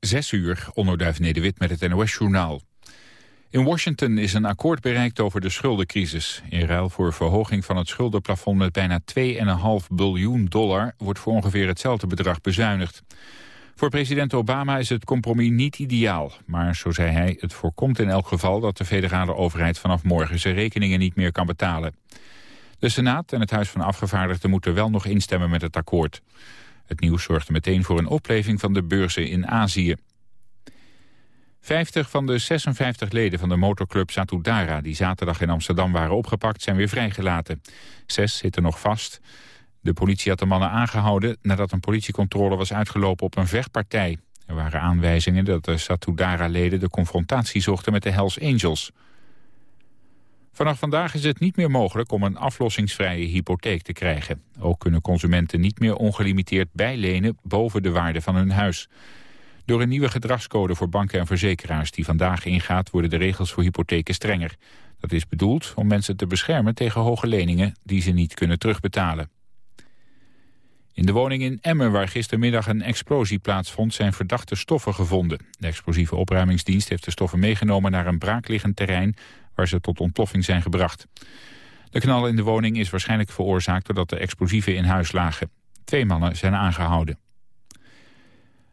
Zes uur, Onderduif Nederwit met het NOS-journaal. In Washington is een akkoord bereikt over de schuldencrisis. In ruil voor verhoging van het schuldenplafond met bijna 2,5 biljoen dollar... wordt voor ongeveer hetzelfde bedrag bezuinigd. Voor president Obama is het compromis niet ideaal. Maar, zo zei hij, het voorkomt in elk geval dat de federale overheid vanaf morgen zijn rekeningen niet meer kan betalen. De Senaat en het Huis van Afgevaardigden moeten wel nog instemmen met het akkoord. Het nieuws zorgde meteen voor een opleving van de beurzen in Azië. 50 van de 56 leden van de motorclub Satudara... die zaterdag in Amsterdam waren opgepakt, zijn weer vrijgelaten. Zes zitten nog vast. De politie had de mannen aangehouden nadat een politiecontrole was uitgelopen op een vechtpartij. Er waren aanwijzingen dat de Satudara-leden de confrontatie zochten met de Hells Angels. Vanaf vandaag is het niet meer mogelijk om een aflossingsvrije hypotheek te krijgen. Ook kunnen consumenten niet meer ongelimiteerd bijlenen boven de waarde van hun huis. Door een nieuwe gedragscode voor banken en verzekeraars die vandaag ingaat... worden de regels voor hypotheken strenger. Dat is bedoeld om mensen te beschermen tegen hoge leningen die ze niet kunnen terugbetalen. In de woning in Emmen, waar gistermiddag een explosie plaatsvond... zijn verdachte stoffen gevonden. De explosieve opruimingsdienst heeft de stoffen meegenomen naar een braakliggend terrein... waar ze tot ontploffing zijn gebracht. De knal in de woning is waarschijnlijk veroorzaakt doordat de explosieven in huis lagen. Twee mannen zijn aangehouden.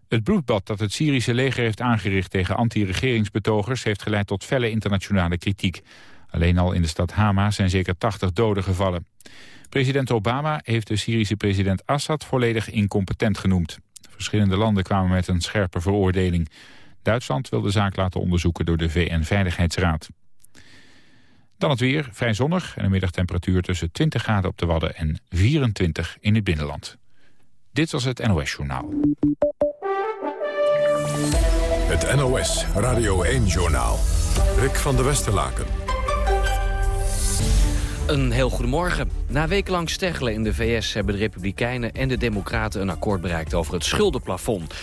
Het bloedbad dat het Syrische leger heeft aangericht tegen anti-regeringsbetogers... heeft geleid tot felle internationale kritiek. Alleen al in de stad Hama zijn zeker 80 doden gevallen. President Obama heeft de Syrische president Assad volledig incompetent genoemd. Verschillende landen kwamen met een scherpe veroordeling. Duitsland wil de zaak laten onderzoeken door de VN-veiligheidsraad. Dan het weer, vrij zonnig en een middagtemperatuur tussen 20 graden op de Wadden en 24 in het binnenland. Dit was het NOS Journaal. Het NOS Radio 1-journaal. Rick van der Westerlaken. Een heel goedemorgen. Na wekenlang steggelen in de VS hebben de Republikeinen en de Democraten een akkoord bereikt over het schuldenplafond.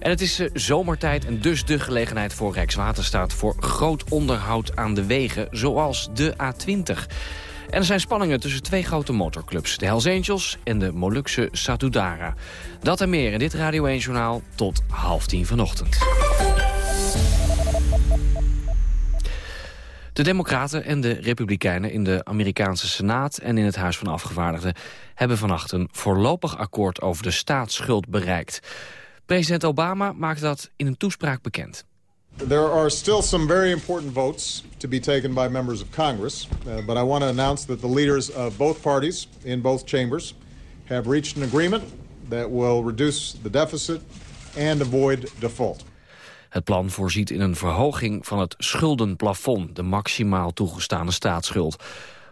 En het is eh, zomertijd en dus de gelegenheid voor Rijkswaterstaat voor groot onderhoud aan de wegen, zoals de A20. En er zijn spanningen tussen twee grote motorclubs, de Hells Angels en de Molukse Satudara. Dat en meer in dit Radio 1-journaal tot half tien vanochtend. De Democraten en de Republikeinen in de Amerikaanse Senaat en in het Huis van Afgevaardigden hebben vannacht een voorlopig akkoord over de staatsschuld bereikt. President Obama maakte dat in een toespraak bekend. There are still some very important votes to be taken by members of Congress, uh, but I want to announce that the leaders of both parties in both chambers have reached an agreement that will reduce the deficit and avoid default. Het plan voorziet in een verhoging van het schuldenplafond, de maximaal toegestane staatsschuld.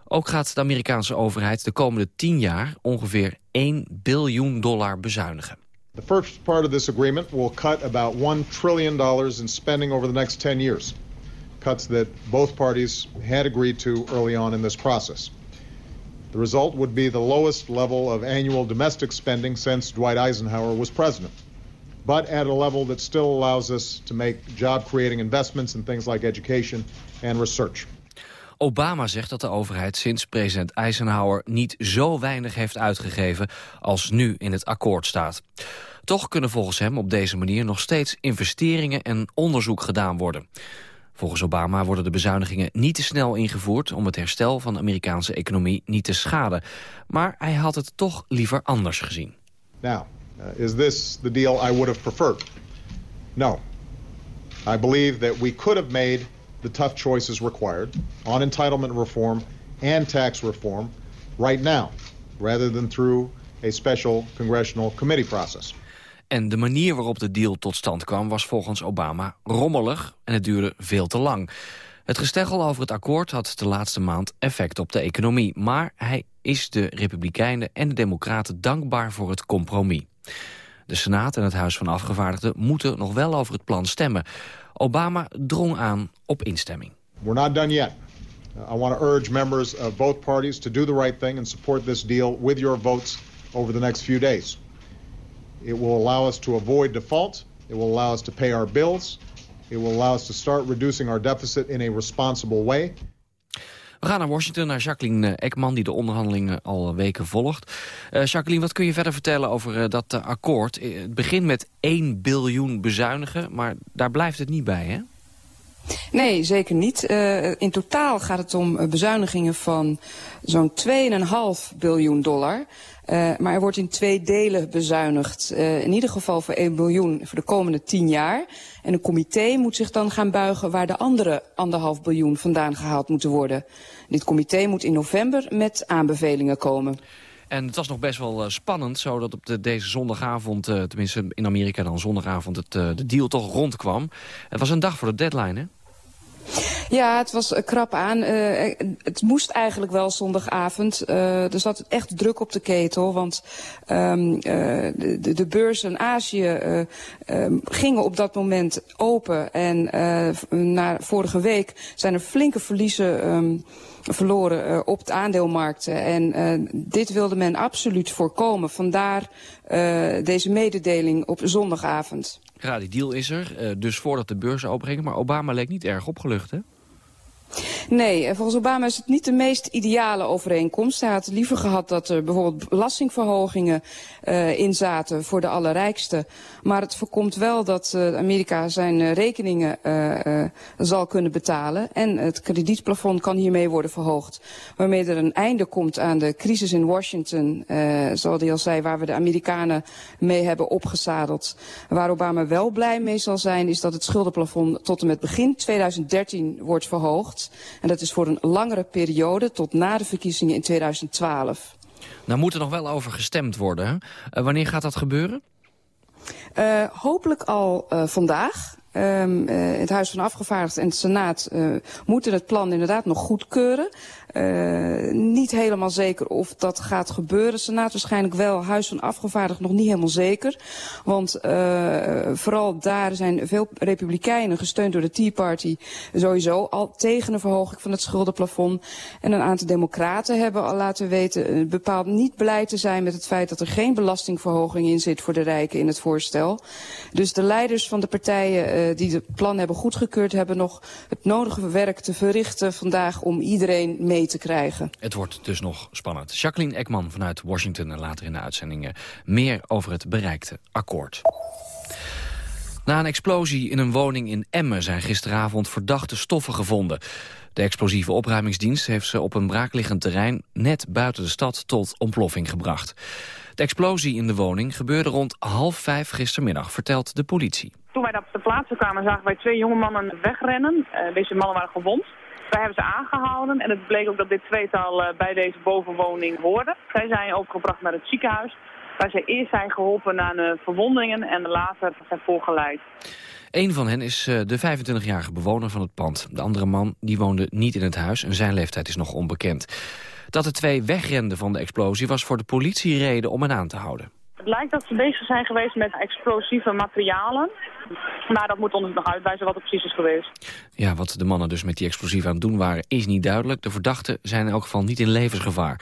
Ook gaat de Amerikaanse overheid de komende 10 jaar ongeveer 1 biljoen dollar bezuinigen. The first part of this agreement will cut about $1 trillion in spending over the next 10 years. Cuts that both parties had agreed to early on in this process. The result would be the lowest level of annual domestic spending since Dwight Eisenhower was president, but at a level that still allows us to make job-creating investments in things like education and research. Obama zegt dat de overheid sinds president Eisenhower niet zo weinig heeft uitgegeven als nu in het akkoord staat. Toch kunnen volgens hem op deze manier nog steeds investeringen en onderzoek gedaan worden. Volgens Obama worden de bezuinigingen niet te snel ingevoerd... om het herstel van de Amerikaanse economie niet te schaden. Maar hij had het toch liever anders gezien. Now, uh, is this the deal I would have preferred? No. I believe that we could have made the tough choices required on entitlement reform and tax reform right now, rather than through a special congressional committee process. En de manier waarop de deal tot stand kwam was volgens Obama rommelig en het duurde veel te lang. Het gesteggel over het akkoord had de laatste maand effect op de economie. Maar hij is de Republikeinen en de Democraten dankbaar voor het compromis. De Senaat en het Huis van Afgevaardigden moeten nog wel over het plan stemmen. Obama drong aan op instemming. We're not done yet. I want to urge members of both parties to do the right thing and support this deal with your votes over the next few days. It will allow us to avoid default. It will allow us to pay our bills. It will allow us to start reducing our deficit in a responsible way. We gaan naar Washington, naar Jacqueline Ekman... die de onderhandelingen al weken volgt. Uh, Jacqueline, wat kun je verder vertellen over uh, dat uh, akkoord? Het begint met 1 biljoen bezuinigen, maar daar blijft het niet bij, hè? Nee, zeker niet. in totaal gaat het om bezuinigingen van zo'n 2,5 biljoen dollar. Uh, maar er wordt in twee delen bezuinigd. Uh, in ieder geval voor 1 biljoen voor de komende 10 jaar. En een comité moet zich dan gaan buigen waar de andere anderhalf biljoen vandaan gehaald moeten worden. Dit comité moet in november met aanbevelingen komen. En het was nog best wel uh, spannend, zodat op de, deze zondagavond, tenminste in Amerika dan zondagavond, het, de deal toch rondkwam. Het was een dag voor de deadline, hè? Ja, het was uh, krap aan. Uh, het moest eigenlijk wel zondagavond. Uh, er zat echt druk op de ketel, want um, de, de, beurzen Azië um, gingen op dat moment open. En na vorige week zijn er flinke verliezen um, verloren op de aandeelmarkten. En dit wilde men absoluut voorkomen. Vandaar deze mededeling op zondagavond. Ja, die deal is er, uh, dus voordat de beurzen opengingen. Maar Obama leek niet erg opgelucht, hè? Nee, volgens Obama is het niet de meest ideale overeenkomst. Hij had liever gehad dat er bijvoorbeeld belastingverhogingen uh, in zaten voor de allerrijkste. Maar het voorkomt wel dat uh, Amerika zijn rekeningen zal kunnen betalen. En het kredietplafond kan hiermee worden verhoogd. Waarmee er een einde komt aan de crisis in Washington, zoals hij al zei, waar we de Amerikanen mee hebben opgezadeld. Waar Obama wel blij mee zal zijn, is dat het schuldenplafond tot en met begin 2013 wordt verhoogd. En dat is voor een langere periode tot na de verkiezingen in 2012. Nou moet er nog wel over gestemd worden. Uh, wanneer gaat dat gebeuren? Uh, hopelijk al uh, vandaag. Um, het Huis van Afgevaardigden en de Senaat moeten het plan inderdaad nog goedkeuren. Uh, niet helemaal zeker of dat gaat gebeuren. Senaat waarschijnlijk wel, Huis van Afgevaardigden nog niet helemaal zeker. Want uh, vooral daar zijn veel republikeinen, gesteund door de Tea Party, sowieso al tegen een verhoging van het schuldenplafond. En een aantal democraten hebben al laten weten uh, bepaald niet blij te zijn met het feit dat er geen belastingverhoging in zit voor de rijken in het voorstel. Dus de leiders van de partijen die het plan hebben goedgekeurd hebben nog het nodige werk te verrichten vandaag om iedereen mee te krijgen. Het wordt dus nog spannend. Jacqueline Ekman vanuit Washington en later in de uitzendingen meer over het bereikte akkoord. Na een explosie in een woning in Emmen zijn gisteravond verdachte stoffen gevonden. De explosieve opruimingsdienst heeft ze op een braakliggend terrein net buiten de stad tot ontploffing gebracht. De explosie in de woning gebeurde rond half vijf gistermiddag, vertelt de politie. Toen wij op de plaats kwamen zagen wij twee jonge mannen wegrennen. Uh, deze mannen waren gewond. Wij hebben ze aangehouden en het bleek ook dat dit tweetal uh, bij deze bovenwoning hoorde. Zij zijn overgebracht naar het ziekenhuis, waar ze eerst zijn geholpen aan uh, verwondingen en later zijn voorgeleid. Een van hen is uh, de 25-jarige bewoner van het pand. De andere man die woonde niet in het huis en zijn leeftijd is nog onbekend. Dat de twee wegrenden van de explosie was voor de politie reden om hen aan te houden. Het lijkt dat ze bezig zijn geweest met explosieve materialen. Maar dat moet ons nog uitwijzen wat er precies is geweest. Ja, wat de mannen dus met die explosieven aan het doen waren is niet duidelijk. De verdachten zijn in elk geval niet in levensgevaar.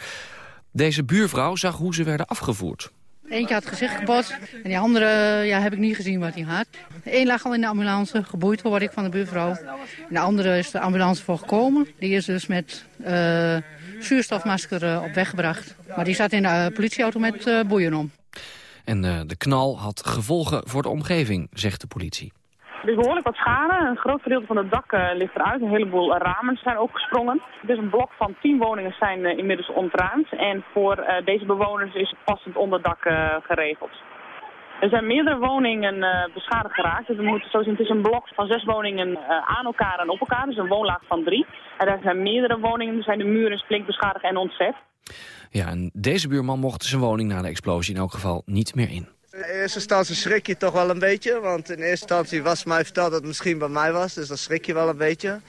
Deze buurvrouw zag hoe ze werden afgevoerd. Eentje had gezicht gebot en die andere ja, heb ik niet gezien wat hij had. De een lag al in de ambulance, geboeid hoorde ik van de buurvrouw. En de andere is de ambulance voor gekomen. Die is dus met uh, zuurstofmasker uh, op weg gebracht. Maar die zat in de uh, politieauto met boeien om. En uh, de knal had gevolgen voor de omgeving, zegt de politie. Er is behoorlijk wat schade. Een groot gedeelte van het dak uh, ligt eruit. Een heleboel ramen zijn ook gesprongen. Dus een blok van tien woningen zijn uh, inmiddels ontruimd. En voor deze bewoners is het passend onderdak geregeld. Er zijn meerdere woningen beschadigd geraakt. Dus we moeten zo zien, het is een blok van zes woningen aan elkaar en op elkaar. Dus een woonlaag van drie. En daar zijn meerdere woningen, er zijn de muren flink beschadigd en ontzet. Ja, en deze buurman mocht zijn woning na de explosie in elk geval niet meer in. In eerste instantie schrik je toch wel een beetje. Want in eerste instantie was mij verteld dat het misschien bij mij was. Dus dan schrik je wel een beetje.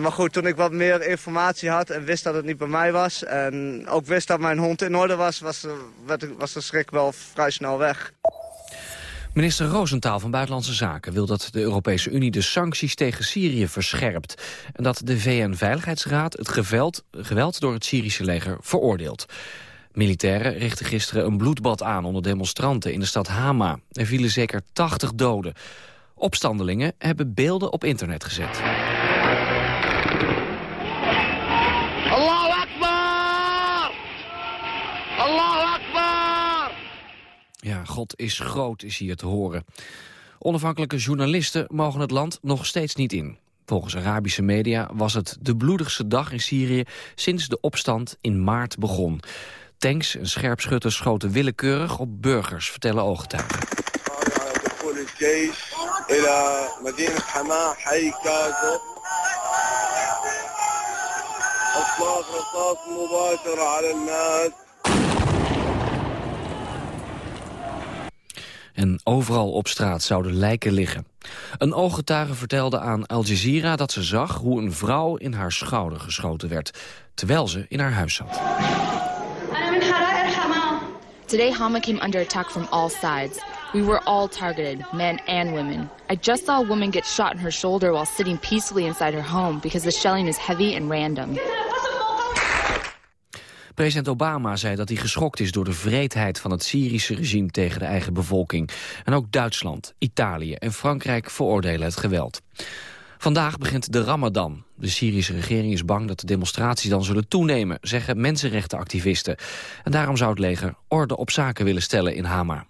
Maar goed, toen ik wat meer informatie had en wist dat het niet bij mij was... en ook wist dat mijn hond in orde was, was, was de schrik wel vrij snel weg. Minister Roosentaal van Buitenlandse Zaken wil dat de Europese Unie de sancties tegen Syrië verscherpt. En dat de VN-veiligheidsraad het geweld, geweld door het Syrische leger veroordeelt. Militairen richtten gisteren een bloedbad aan onder demonstranten in de stad Hama. Er vielen zeker 80 doden. Opstandelingen hebben beelden op internet gezet. Ja, God is groot is hier te horen. Onafhankelijke journalisten mogen het land nog steeds niet in. Volgens Arabische media was het de bloedigste dag in Syrië sinds de opstand in maart begon. Tanks en scherpschutters schoten willekeurig op burgers, vertellen ooggetuigen. En overal op straat zouden lijken liggen. Een ooggetuige vertelde aan Al Jazeera dat ze zag hoe een vrouw in haar schouder geschoten werd, terwijl ze in haar huis zat. Today Hama came under attack from all sides. We were all targeted, men and women. I just saw a woman get shot in her shoulder while sitting peacefully inside her home because the shelling is heavy and random. President Obama zei dat hij geschokt is door de vreedheid van het Syrische regime tegen de eigen bevolking. En ook Duitsland, Italië en Frankrijk veroordelen het geweld. Vandaag begint de Ramadan. De Syrische regering is bang dat de demonstraties dan zullen toenemen, zeggen mensenrechtenactivisten. En daarom zou het leger orde op zaken willen stellen in Hama.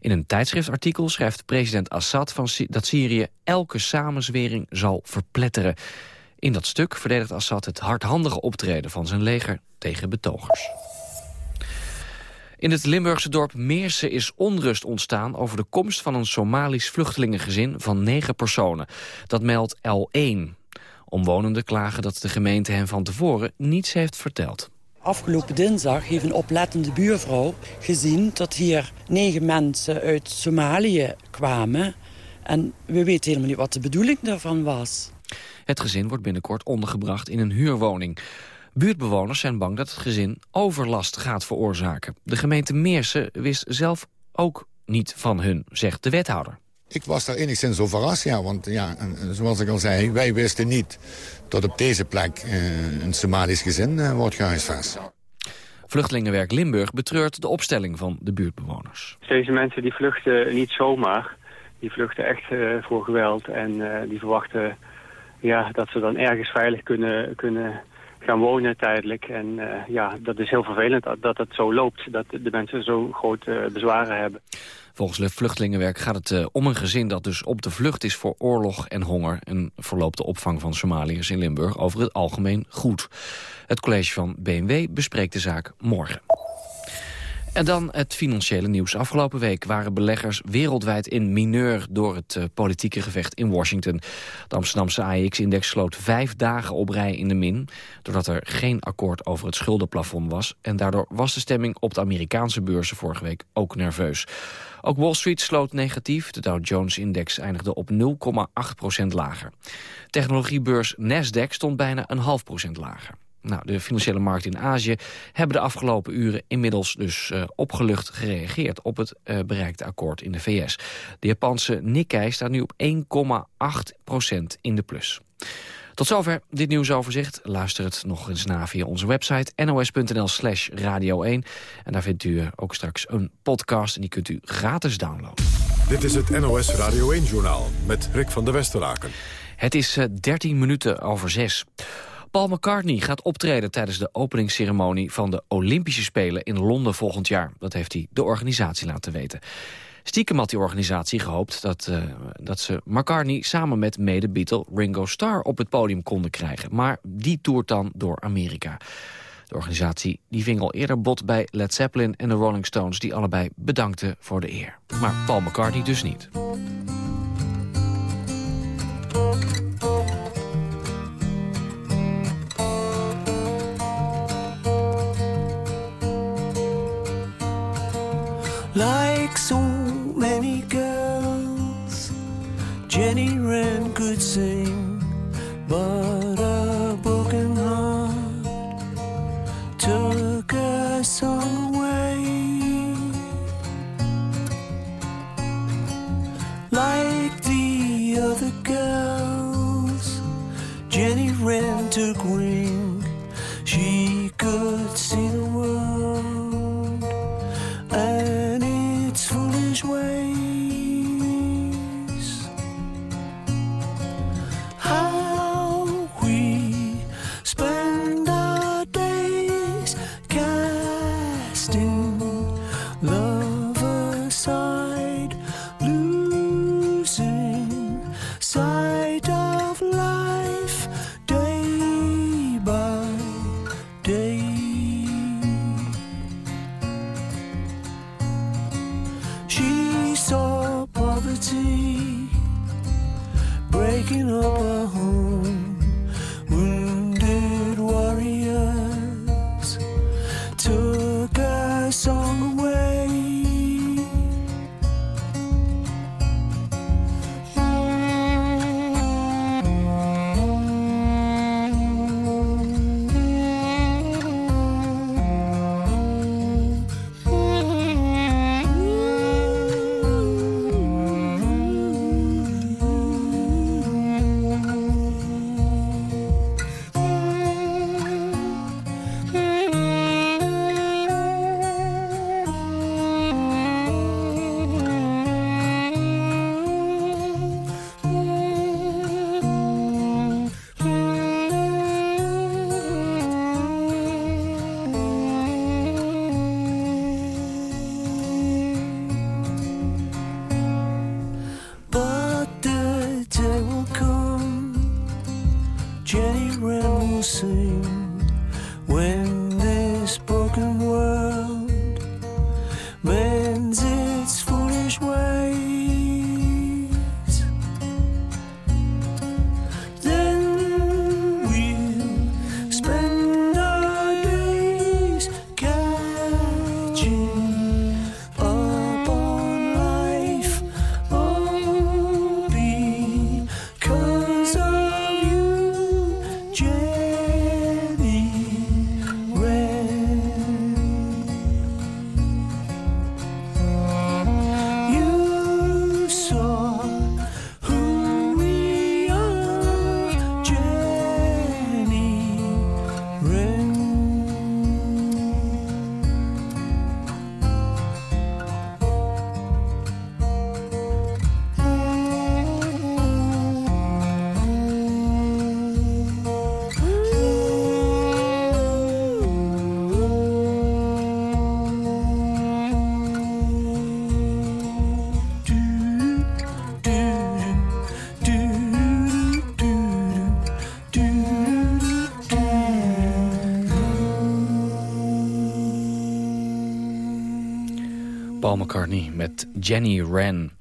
In een tijdschriftartikel schrijft president Assad van dat Syrië elke samenzwering zal verpletteren. In dat stuk verdedigt Assad het hardhandige optreden van zijn leger tegen betogers. In het Limburgse dorp Meersen is onrust ontstaan over de komst van een Somalisch vluchtelingengezin van negen personen. Dat meldt L1. Omwonenden klagen dat de gemeente hen van tevoren niets heeft verteld. Afgelopen dinsdag heeft een oplettende buurvrouw gezien dat hier negen mensen uit Somalië kwamen. En we weten helemaal niet wat de bedoeling daarvan was. Het gezin wordt binnenkort ondergebracht in een huurwoning. Buurtbewoners zijn bang dat het gezin overlast gaat veroorzaken. De gemeente Meersen wist zelf ook niet van hun, zegt de wethouder. Ik was daar enigszins over verrast, ja. Want ja, zoals ik al zei, wij wisten niet dat op deze plek eh, een Somalisch gezin eh, wordt gehuisvest. Vluchtelingenwerk Limburg betreurt de opstelling van de buurtbewoners. Deze mensen die vluchten niet zomaar. Die vluchten echt uh, voor geweld en uh, die verwachten ja, dat ze dan ergens veilig kunnen, kunnen gaan wonen tijdelijk. En uh, ja, dat is heel vervelend dat, dat het zo loopt, dat de mensen zo grote bezwaren hebben. Volgens het Vluchtelingenwerk gaat het uh, om een gezin dat dus op de vlucht is voor oorlog en honger. En verloopt de opvang van Somaliërs in Limburg over het algemeen goed. Het college van BMW bespreekt de zaak morgen. En dan het financiële nieuws. Afgelopen week waren beleggers wereldwijd in mineur... door het uh, politieke gevecht in Washington. De Amsterdamse AEX-index sloot vijf dagen op rij in de min... doordat er geen akkoord over het schuldenplafond was. En daardoor was de stemming op de Amerikaanse beurzen vorige week ook nerveus. Ook Wall Street sloot negatief. De Dow Jones-index eindigde op 0,8% lager. Technologiebeurs Nasdaq stond bijna een half procent lager. Nou, de financiële markten in Azië hebben de afgelopen uren inmiddels dus uh, opgelucht gereageerd op het uh, bereikte akkoord in de VS. De Japanse Nikkei staat nu op 1,8% in de plus. Tot zover dit nieuwsoverzicht. Luister het nog eens na via onze website nos.nl slash radio 1. En daar vindt u ook straks een podcast en die kunt u gratis downloaden. Dit is het NOS Radio 1-journaal met Rick van der Westeraken. Het is uh, 13 minuten over 6. Paul McCartney gaat optreden tijdens de openingsceremonie van de Olympische Spelen in Londen volgend jaar. Dat heeft hij de organisatie laten weten. Stiekem had die organisatie gehoopt dat, uh, dat ze McCartney samen met mede-Beatle Ringo Starr op het podium konden krijgen. Maar die toert dan door Amerika. De organisatie die ving al eerder bot bij Led Zeppelin en de Rolling Stones... die allebei bedankten voor de eer. Maar Paul McCartney dus niet. Like so many girls, Jenny Wren could sing, but a broken heart took her song away. Like the other girls, Jenny Wren took wing. She could see the world McCartney met Jenny Wren.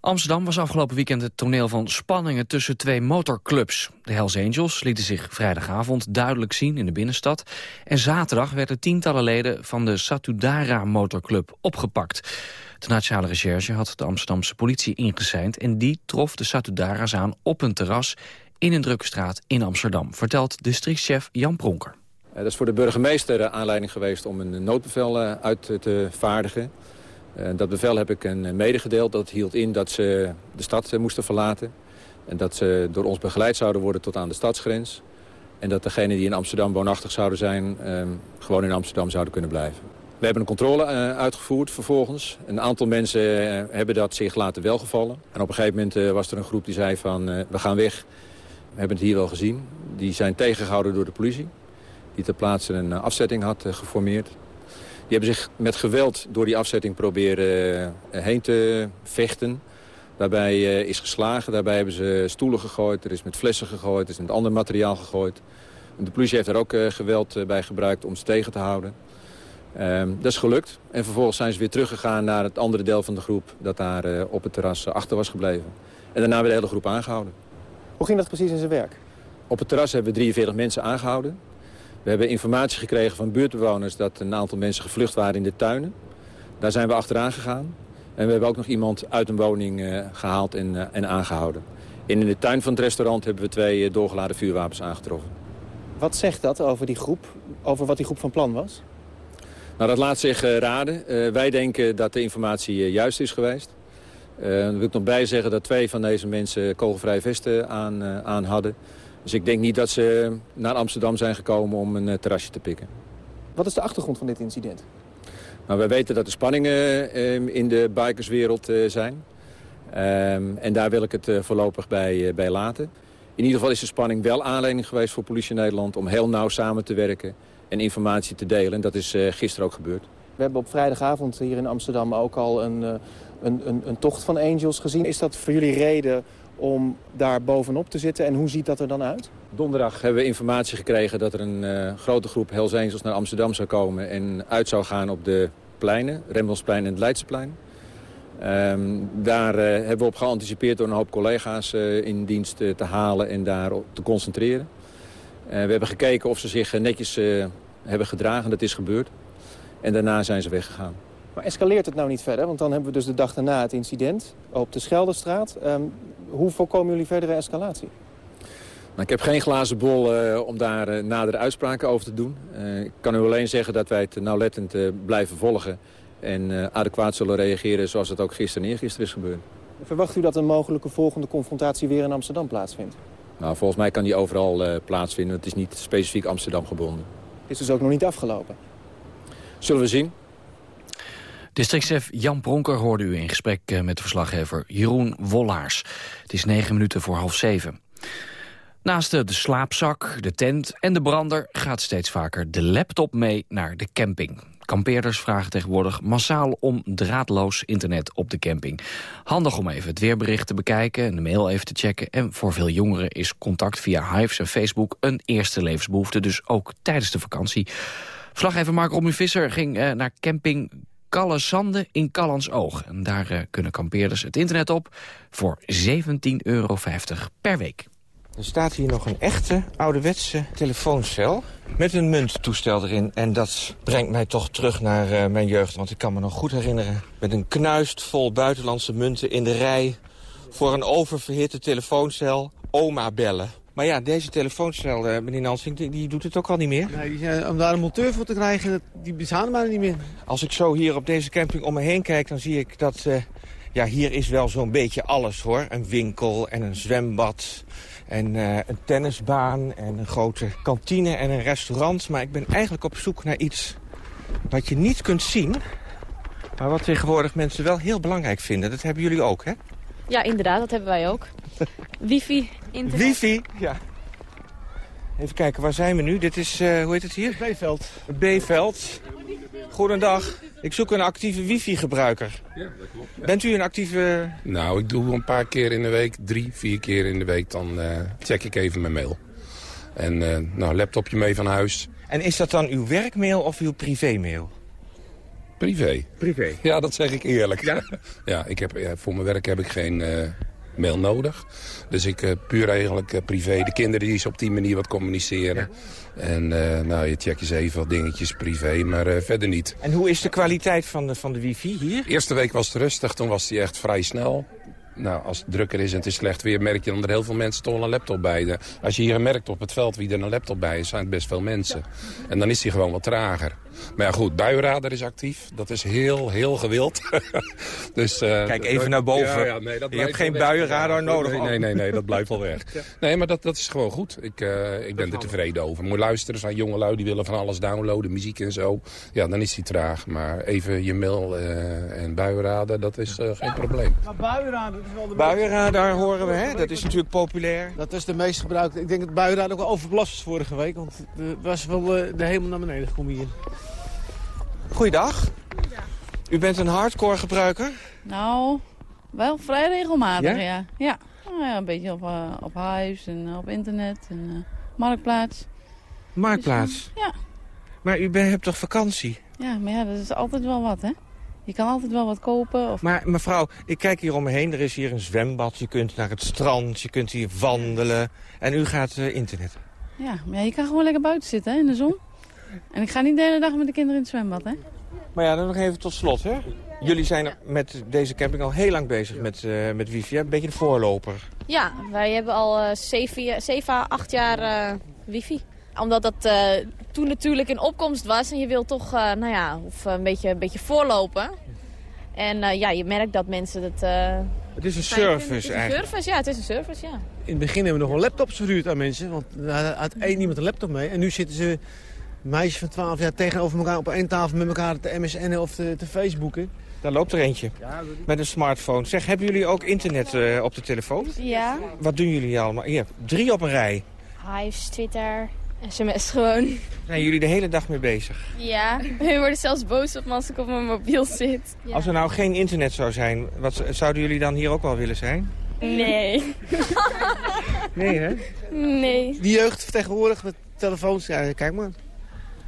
Amsterdam was afgelopen weekend het toneel van spanningen tussen twee motorclubs. De Hells Angels lieten zich vrijdagavond duidelijk zien in de binnenstad. En zaterdag werden tientallen leden van de Satudara motorclub opgepakt. De Nationale Recherche had de Amsterdamse politie ingezeind... en die trof de Satudara's aan op een terras in een drukke straat in Amsterdam... vertelt districtschef Jan Pronker. Eh, Dat is voor de burgemeester eh, aanleiding geweest om een noodbevel eh, uit te vaardigen. Dat bevel heb ik een medegedeeld. Dat hield in dat ze de stad moesten verlaten. En dat ze door ons begeleid zouden worden tot aan de stadsgrens. En dat degenen die in Amsterdam woonachtig zouden zijn... eh, gewoon in Amsterdam zouden kunnen blijven. We hebben een controle uitgevoerd vervolgens. Een aantal mensen hebben dat zich laten welgevallen. En op een gegeven moment was er een groep die zei van... we gaan weg. We hebben het hier wel gezien. Die zijn tegengehouden door de politie die ter plaatse een eh, afzetting had eh, geformeerd. Die hebben zich met geweld door die afzetting proberen eh, heen te vechten. Daarbij is geslagen, daarbij hebben ze stoelen gegooid, er is met flessen gegooid, er is met ander materiaal gegooid. De politie heeft daar ook geweld bij gebruikt om ze tegen te houden. Ehm, dat is gelukt. En vervolgens zijn ze weer teruggegaan naar het andere deel van de groep... dat daar op het terras achter was gebleven. En daarna weer de hele groep aangehouden. Hoe ging dat precies in zijn werk? Op het terras hebben we 43 mensen aangehouden. We hebben informatie gekregen van buurtbewoners dat een aantal mensen gevlucht waren in de tuinen. Daar zijn we achteraan gegaan. En we hebben ook nog iemand uit een woning eh, gehaald en, eh, en aangehouden. En in de tuin van het restaurant hebben we twee eh, doorgeladen vuurwapens aangetroffen. Wat zegt dat over die groep? Over wat die groep van plan was? Nou, dat laat zich raden. Wij denken dat de informatie juist is geweest. Eh dan wil ik nog bij zeggen dat twee van deze mensen kogelvrije vesten aan, aan hadden. Dus ik denk niet dat ze naar Amsterdam zijn gekomen om een eh, terrasje te pikken. Wat is de achtergrond van dit incident? Wij weten dat er spanningen eh, in de bikerswereld eh, zijn. Ehm, en daar wil ik het eh, voorlopig bij, bij laten. In ieder geval is de spanning wel aanleiding geweest voor Politie Nederland... om heel nauw samen te werken en informatie te delen. En dat is gisteren ook gebeurd. We hebben op vrijdagavond hier in Amsterdam ook al een, een, een, een tocht van Angels gezien. Is dat voor jullie reden om daar bovenop te zitten en hoe ziet dat er dan uit? Donderdag hebben we informatie gekregen dat er een eh, grote groep Hells naar Amsterdam zou komen... en uit zou gaan op de pleinen, Rembrandtsplein en het Leidseplein. Ehm, daar eh, hebben we op geanticipeerd door een hoop collega's eh, in dienst te halen en daar op te concentreren. We hebben gekeken of ze zich netjes hebben gedragen. Dat is gebeurd. En daarna zijn ze weggegaan. Maar escaleert het nou niet verder? Want dan hebben we dus de dag daarna het incident op de Schelderstraat. Ehm, hoe voorkomen jullie verdere escalatie? Nou, ik heb geen glazen bol eh, om daar eh, nadere uitspraken over te doen. Eh, ik kan u alleen zeggen dat wij het nauwlettend blijven volgen... en adequaat zullen reageren zoals het ook gisteren en eergisteren is gebeurd. Verwacht u dat een mogelijke volgende confrontatie weer in Amsterdam plaatsvindt? Nou, volgens mij kan die overal plaatsvinden. Het is niet specifiek Amsterdam gebonden. Het is dus ook nog niet afgelopen? Zullen we zien. Districtchef Jan Bronker hoorde u in gesprek eh, met de verslaggever Jeroen Wollaars. Het is negen minuten voor half zeven. Naast de, slaapzak, de tent en de brander gaat steeds vaker de laptop mee naar de camping. Kampeerders vragen tegenwoordig massaal om draadloos internet op de camping. Handig om even het weerbericht te bekijken en de mail even te checken. En voor veel jongeren is contact via Hives en Facebook een eerste levensbehoefte. Dus ook tijdens de vakantie. Verslaggever Mark Robin Visser ging eh, naar camping Sande in Callandsoog. En daar eh, kunnen kampeerders het internet op voor 17,50 euro per week. Er staat hier nog een echte ouderwetse telefooncel met een munttoestel erin. En dat brengt mij toch terug naar eh, mijn jeugd. Want ik kan me nog goed herinneren met een knuist vol buitenlandse munten in de rij... voor een oververhitte telefooncel oma bellen. Maar ja, deze telefooncel, eh, meneer Nansing, die, die doet het ook al niet meer. Nee, die zijn- om daar een monteur voor te krijgen, dat- die bestaan er maar niet meer. Als ik zo hier op deze camping om me heen kijk, dan zie ik dat... eh, ja, hier is wel zo'n beetje alles, hoor. Een winkel en een zwembad en eh, een tennisbaan en een grote kantine en een restaurant. Maar ik ben eigenlijk op zoek naar iets wat je niet kunt zien... maar wat tegenwoordig mensen wel heel belangrijk vinden. Dat hebben jullie ook, hè? Ja, inderdaad, dat hebben wij ook. Wifi, internet. Wifi, ja. Even kijken, waar zijn we nu? Dit is, eh, hoe heet het hier? B-veld. B-veld. Goedendag. Ik zoek een actieve wifi-gebruiker. Ja, dat klopt. Bent u een actieve... Nou, ik doe een paar keer in de week, drie, vier keer in de week, dan eh, check ik even mijn mail. En eh nou, laptopje mee van huis. En is dat dan uw werkmail of uw privémail? Privé. Privé. Ja, dat zeg ik eerlijk. Ja, ja, ik heb, ja, voor mijn werk heb ik geen eh, mail nodig. Dus ik eh, puur eigenlijk eh, privé. De kinderen die ze op die manier wat communiceren. En eh, nou, je check eens even wat dingetjes privé, maar verder niet. En hoe is de kwaliteit van de, van de wifi hier? Eerste week was het rustig, toen was die echt vrij snel. Nou, als het drukker is en het is slecht weer, merk je dat er heel veel mensen toch een laptop bij. De, als je hier merkt op het veld wie er een laptop bij is, zijn het best veel mensen. En dan is die gewoon wat trager. Maar ja goed, buienradar is actief. Dat is heel, heel gewild. dus, eh, Kijk even naar boven. Ja, ja, nee, dat Je hebt geen buienradar Ja, nodig. Nee, nee, nee, nee, dat blijft wel weg. Nee, maar dat, dat is gewoon goed. Ik, eh, ik ben er tevreden over. Moet luisteren, er zijn jongelui die willen van alles downloaden, muziek en zo. Ja, dan is die traag. Maar even je mail eh, en buienradar, dat is eh, geen probleem. Maar buienradar, dat is wel de Buienradar horen we, hè? Dat is natuurlijk populair. Dat is de meest gebruikte. Ik denk dat buienradar ook wel overbelast was vorige week. Want het was wel de hemel naar beneden gekomen hier. Goeiedag. U bent een hardcore gebruiker? Nou, wel vrij regelmatig, Ja? ja. Ja, Nou ja een beetje op, eh, op huis en op internet en eh, marktplaats. Marktplaats. Ja. Maar u bent, hebt toch vakantie? Ja, maar ja, dat is altijd wel wat, hè. Je kan altijd wel wat kopen. Of... Maar mevrouw, ik kijk hier om me heen. Er is hier een zwembad. Je kunt naar het strand. Je kunt hier wandelen. En u gaat eh, internet. Ja, maar ja, je kan gewoon lekker buiten zitten, hè, in de zon. En ik ga niet de hele dag met de kinderen in het zwembad, hè. Maar ja, dan nog even tot slot, hè? Jullie zijn er met deze camping al heel lang bezig met, eh, met wifi. hè? Een beetje de voorloper. Ja, wij hebben al eh, zeven, zeven à acht jaar eh, wifi. Omdat dat eh, toen natuurlijk in opkomst was en je wil toch eh, nou ja, of een, beetje, een beetje voorlopen. En eh, ja, je merkt dat mensen het... eh, Het is een service Het is een eigenlijk. service, ja, het is een service, ja. In het begin hebben we nog wel laptops verhuurd aan mensen. Want daar had één iemand een laptop mee. En nu zitten ze, meisjes van 12 jaar, tegenover elkaar op één tafel met elkaar te MSN'en of te, te Facebooken. Daar loopt er eentje. Met een smartphone. Zeg, hebben jullie ook internet eh, op de telefoon? Ja. Wat doen jullie allemaal? Hier, drie op een rij. Hives, Twitter, sms gewoon. Zijn jullie de hele dag mee bezig? Ja, we worden zelfs boos op me als ik op mijn mobiel zit. Ja. Als er nou geen internet zou zijn, wat zouden jullie dan hier ook wel willen zijn? Nee. Nee, hè? Nee. Die jeugd tegenwoordig met telefoons, ja, kijk maar.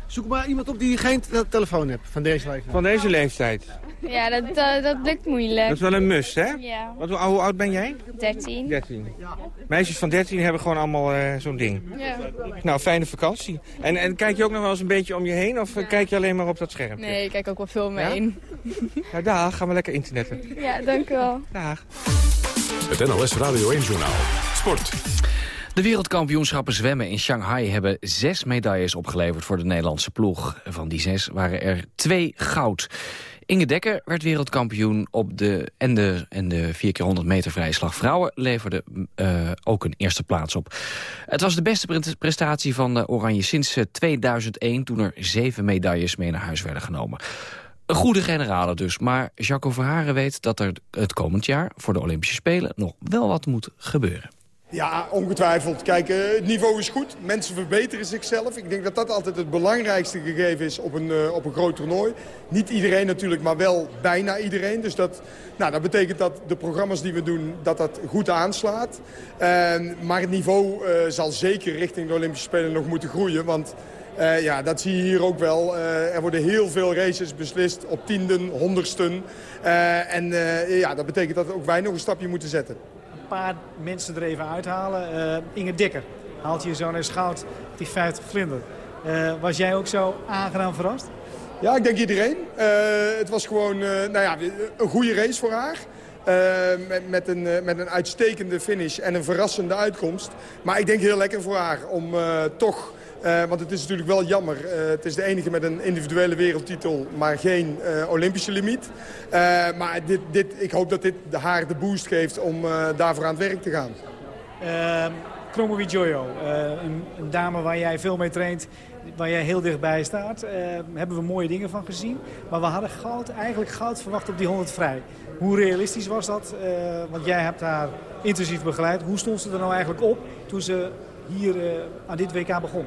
Zoek maar iemand op die geen te- telefoon heeft van deze leeftijd. Van deze leeftijd. Ja, dat, eh, dat lukt moeilijk. Dat is wel een must, hè? Ja. Wat, hoe oud ben jij? 13. 13. Meisjes van 13 hebben gewoon allemaal eh, zo'n ding. Ja. Nou, fijne vakantie. En, en kijk je ook nog wel eens een beetje om je heen of eh, kijk je alleen maar op dat scherm? Nee, ik kijk ook wel veel om me Ja? heen. Nou, daar gaan we lekker internetten. Ja, dank u wel. Dag. Het NOS Radio 1-journaal. Sport. De wereldkampioenschappen zwemmen in Shanghai hebben zes medailles opgeleverd voor de Nederlandse ploeg. Van die zes waren er twee goud. Inge Dekker werd wereldkampioen op de, en, de, en de 4 keer 100 meter vrije slag vrouwen leverde eh, ook een eerste plaats op. Het was de beste pre- prestatie van de Oranje sinds eh, 2001 toen er zeven medailles mee naar huis werden genomen. Een goede generale dus, maar Jacco Verharen weet dat er het komend jaar voor de Olympische Spelen nog wel wat moet gebeuren. Ja, ongetwijfeld. Kijk, eh, het niveau is goed. Mensen verbeteren zichzelf. Ik denk dat dat altijd het belangrijkste gegeven is op een, eh, op een groot toernooi. Niet iedereen natuurlijk, maar wel bijna iedereen. Dus dat, nou, dat betekent dat de programma's die we doen, dat dat goed aanslaat. En- maar het niveau eh, zal zeker richting de Olympische Spelen nog moeten groeien. Want ja, dat zie je hier ook wel. Er worden heel veel races beslist op tienden, honderdsten. En ja, dat betekent dat ook wij nog een stapje moeten zetten. Paar mensen er even uithalen. Eh, Inge Dikker haalt hier eens goud op die 50 vlinder. Eh, was jij ook zo aangenaam verrast? Ja, ik denk iedereen. Eh, het was gewoon nou ja, een goede race voor haar. Met, met, een, met een uitstekende finish en een verrassende uitkomst. Maar ik denk heel lekker voor haar om toch... eh, want het is natuurlijk wel jammer. eh, het is de enige met een individuele wereldtitel, maar geen eh, Olympische limiet. Maar dit, dit, ik hoop dat dit haar de boost geeft om daarvoor aan het werk te gaan. Uh, Kromowi Jojo, een, een dame waar jij veel mee traint, waar jij heel dichtbij staat. Hebben we mooie dingen van gezien. Maar we hadden goud, eigenlijk goud verwacht op die 100 vrij. Hoe realistisch was dat? Want jij hebt haar intensief begeleid. Hoe stond ze er nou eigenlijk op toen ze hier eh, aan dit WK begon?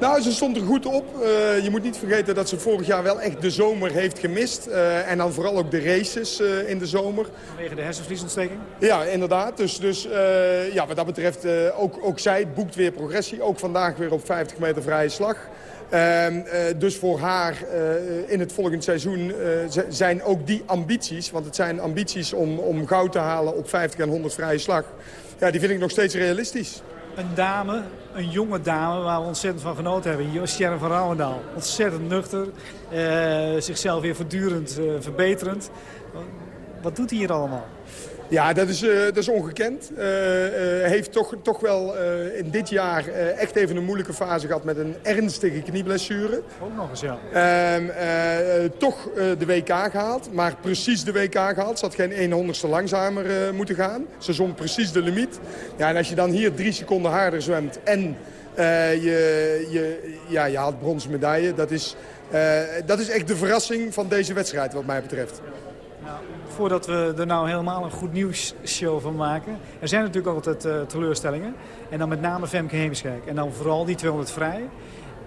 Nou, ze stond er goed op. Eh, je moet niet vergeten dat ze vorig jaar wel echt de zomer heeft gemist. Eh, en dan vooral ook de races in de zomer. Vanwege de hersenvliesontsteking? Ja, inderdaad. Dus, dus ja, wat dat betreft, ook, ook zij boekt weer progressie. Ook vandaag weer op 50 meter vrije slag. Ehm, eh, dus voor haar in het volgend seizoen zijn ook die ambities... want het zijn ambities om, om goud te halen op 50 en 100 vrije slag... Ja, die vind ik nog steeds realistisch. Een dame, een jonge dame waar we ontzettend van genoten hebben. Hier van Rouwendaal. Ontzettend nuchter. eh, zichzelf weer voortdurend eh, verbeterend. Wat doet hij hier allemaal? Ja, dat is, eh, dat is ongekend. Eh, eh, heeft toch, toch wel in dit jaar echt even een moeilijke fase gehad met een ernstige knieblessure. Ook nog eens, ja. Ehm, eh, toch de WK gehaald, maar precies de WK gehaald. Ze had geen 100ste langzamer moeten gaan. Ze zon precies de limiet. Ja, en als je dan hier drie seconden harder zwemt en je, je, ja, je haalt bronzen medaille, dat is, dat is echt de verrassing van deze wedstrijd wat mij betreft. Voordat we er nou helemaal een goed nieuwsshow van maken. Er zijn natuurlijk altijd eh, teleurstellingen. En dan met name Femke Heemskerk. En dan vooral die 200 vrij.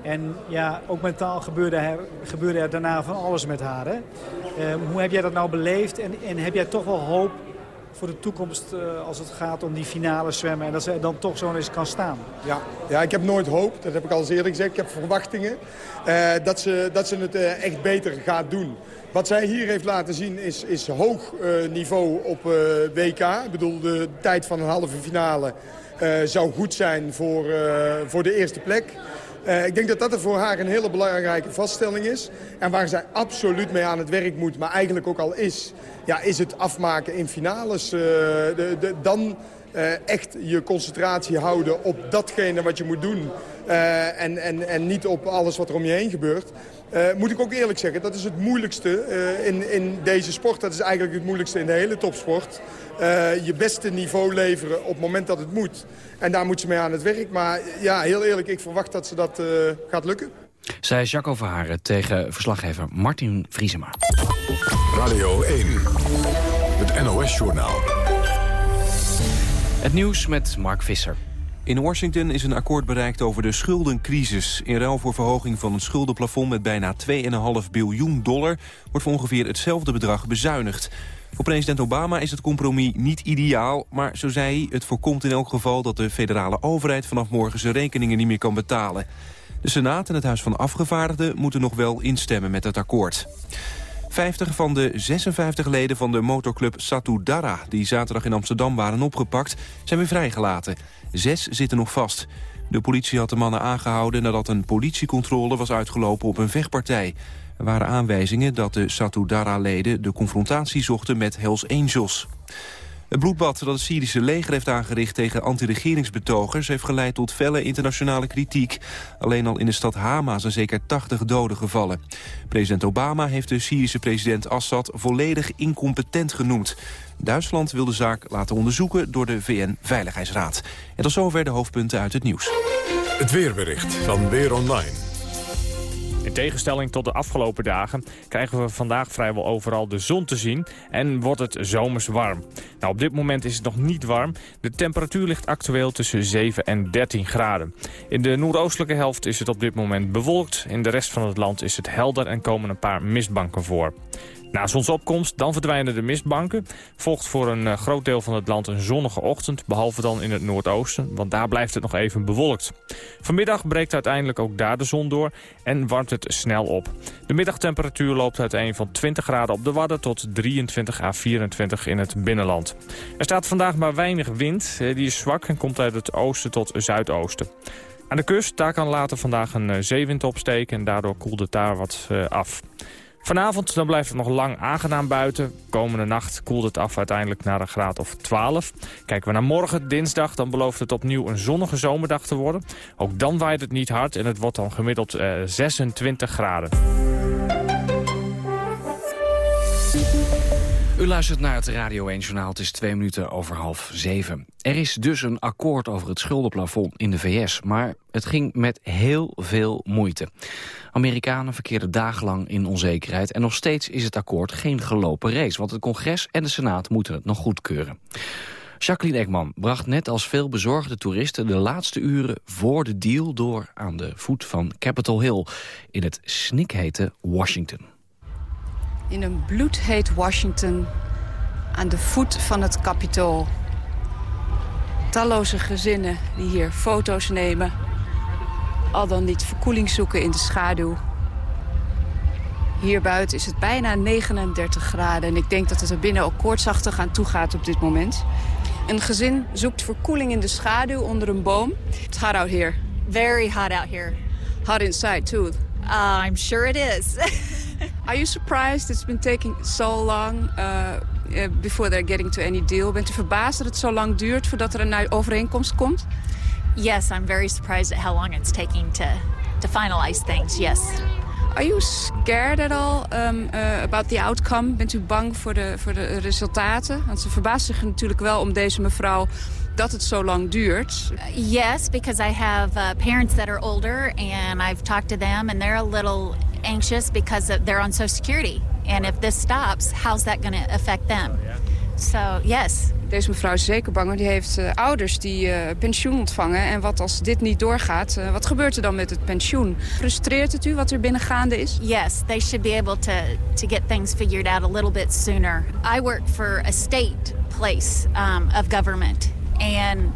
En ja, ook mentaal gebeurde er, gebeurde er daarna van alles met haar. Hè? Eh, hoe heb jij dat nou beleefd? En, en heb jij toch wel hoop voor de toekomst eh, als het gaat om die finale zwemmen. En dat zij dan toch zo eens kan staan. Ja. ja, ik heb nooit hoop. Dat heb ik al eens eerder gezegd. Ik heb verwachtingen eh, dat, ze, dat ze het echt beter gaat doen. Wat zij hier heeft laten zien is, is hoog eh, niveau op eh, WK. Ik bedoel, de tijd van een halve finale eh, zou goed zijn voor, voor de eerste plek. Ik denk dat dat er voor haar een hele belangrijke vaststelling is. En waar zij absoluut mee aan het werk moet, maar eigenlijk ook al is... Ja, is het afmaken in finales. De, dan echt je concentratie houden op datgene wat je moet doen. Eh, en, en, en niet op alles wat er om je heen gebeurt. Eh, moet ik ook eerlijk zeggen, dat is het moeilijkste eh, in, in deze sport. Dat is eigenlijk het moeilijkste in de hele topsport. Eh, je beste niveau leveren op het moment dat het moet. En daar moet ze mee aan het werk. Maar ja, heel eerlijk, ik verwacht dat ze dat eh, gaat lukken. Zij Jacco Verharen tegen verslaggever Martin Vriesema. Radio 1, het NOS-journaal. Het nieuws met Mark Visser. In Washington is een akkoord bereikt over de schuldencrisis. In ruil voor verhoging van het schuldenplafond met bijna 2,5 biljoen dollar... wordt voor ongeveer hetzelfde bedrag bezuinigd. Voor president Obama is het compromis niet ideaal... maar zo zei hij, het voorkomt in elk geval dat de federale overheid... vanaf morgen zijn rekeningen niet meer kan betalen. De De Senaat en het Huis van Afgevaardigden moeten nog wel instemmen met het akkoord. 50 van de 56 leden van de motorclub Satudara... die zaterdag in Amsterdam waren opgepakt, zijn weer vrijgelaten. Zes zitten nog vast. De politie had de mannen aangehouden nadat een politiecontrole was uitgelopen op een vechtpartij. Er waren aanwijzingen dat de Satudara-leden de confrontatie zochten met Hells Angels. Het bloedbad dat het Syrische leger heeft aangericht tegen anti-regeringsbetogers... heeft geleid tot felle internationale kritiek. Alleen al in de stad Hama zijn zeker 80 doden gevallen. President Obama heeft de Syrische president Assad volledig incompetent genoemd. Duitsland wil de zaak laten onderzoeken door de VN-veiligheidsraad. En tot zover de hoofdpunten uit het nieuws. Het weerbericht van Weer Online. In tegenstelling tot de afgelopen dagen krijgen we vandaag vrijwel overal de zon te zien en wordt het zomers warm. Nou, op dit moment is het nog niet warm. De temperatuur ligt actueel tussen 7 en 13 graden. In de noordoostelijke helft is het op dit moment bewolkt. In de rest van het land is het helder en komen een paar mistbanken voor. Na zonsopkomst dan verdwijnen de mistbanken. Volgt voor een eh, groot deel van het land een zonnige ochtend, behalve dan in het noordoosten, want daar blijft het nog even bewolkt. Vanmiddag breekt uiteindelijk ook daar de zon door en warmt het snel op. De middagtemperatuur loopt uiteen van 20 graden op de Wadden tot 23 à 24 in het binnenland. Er staat vandaag maar weinig wind, eh, die is zwak en komt uit het oosten tot zuidoosten. Aan de kust, daar kan later vandaag een eh, zeewind opsteken en daardoor koelt het daar wat af. Vanavond dan blijft het nog lang aangenaam buiten. Komende nacht koelt het af uiteindelijk naar een graad of 12. Kijken we naar morgen, dinsdag, dan belooft het opnieuw een zonnige zomerdag te worden. Ook dan waait het niet hard en het wordt dan gemiddeld eh, 26 graden. U luistert naar het Radio 1 Journaal. Het is twee minuten over half zeven. Er is dus een akkoord over het schuldenplafond in de VS. Maar het ging met heel veel moeite. Amerikanen verkeerden dagenlang in onzekerheid. En nog steeds is het akkoord geen gelopen race. Want het congres en de Senaat moeten het nog goedkeuren. Jacqueline Ekman bracht net als veel bezorgde toeristen... de laatste uren voor de deal door aan de voet van Capitol Hill... in het snikhete Washington. In een bloedheet Washington aan de voet van het Capitool. Talloze gezinnen die hier foto's nemen. Al dan niet verkoeling zoeken in de schaduw. Hier buiten is het bijna 39 graden. En ik denk dat het er binnen ook koortsachtig aan toe gaat op dit moment. Een gezin zoekt verkoeling in de schaduw onder een boom. It's hot out here. Very hot out here. Hot inside too. Uh, I'm sure it is. Are you surprised it's been taking so long uh, uh, before they're getting to any deal? Bent u verbaasd dat het zo lang duurt voordat er een overeenkomst komt? yes, I'm very surprised at how long it's taking to, to finalize things, yes. Are you scared at all um, uh, about the outcome? Bent u bang voor de, voor de resultaten? Want ze verbaast zich natuurlijk wel om deze mevrouw dat het zo lang duurt. Yes, because I have uh, parents that are older and I've talked to them and they're a little anxious because they're on Social Security. And if this stops, how's that going to affect them? So, yes. Deze mevrouw is zeker bang, want die heeft eh, ouders die eh, pensioen ontvangen. En wat als dit niet doorgaat, eh, wat gebeurt er dan met het pensioen? Frustreert het u wat er binnengaande is? Yes, they should be able to, to get things figured out a little bit sooner. I work for a state place um, of government, and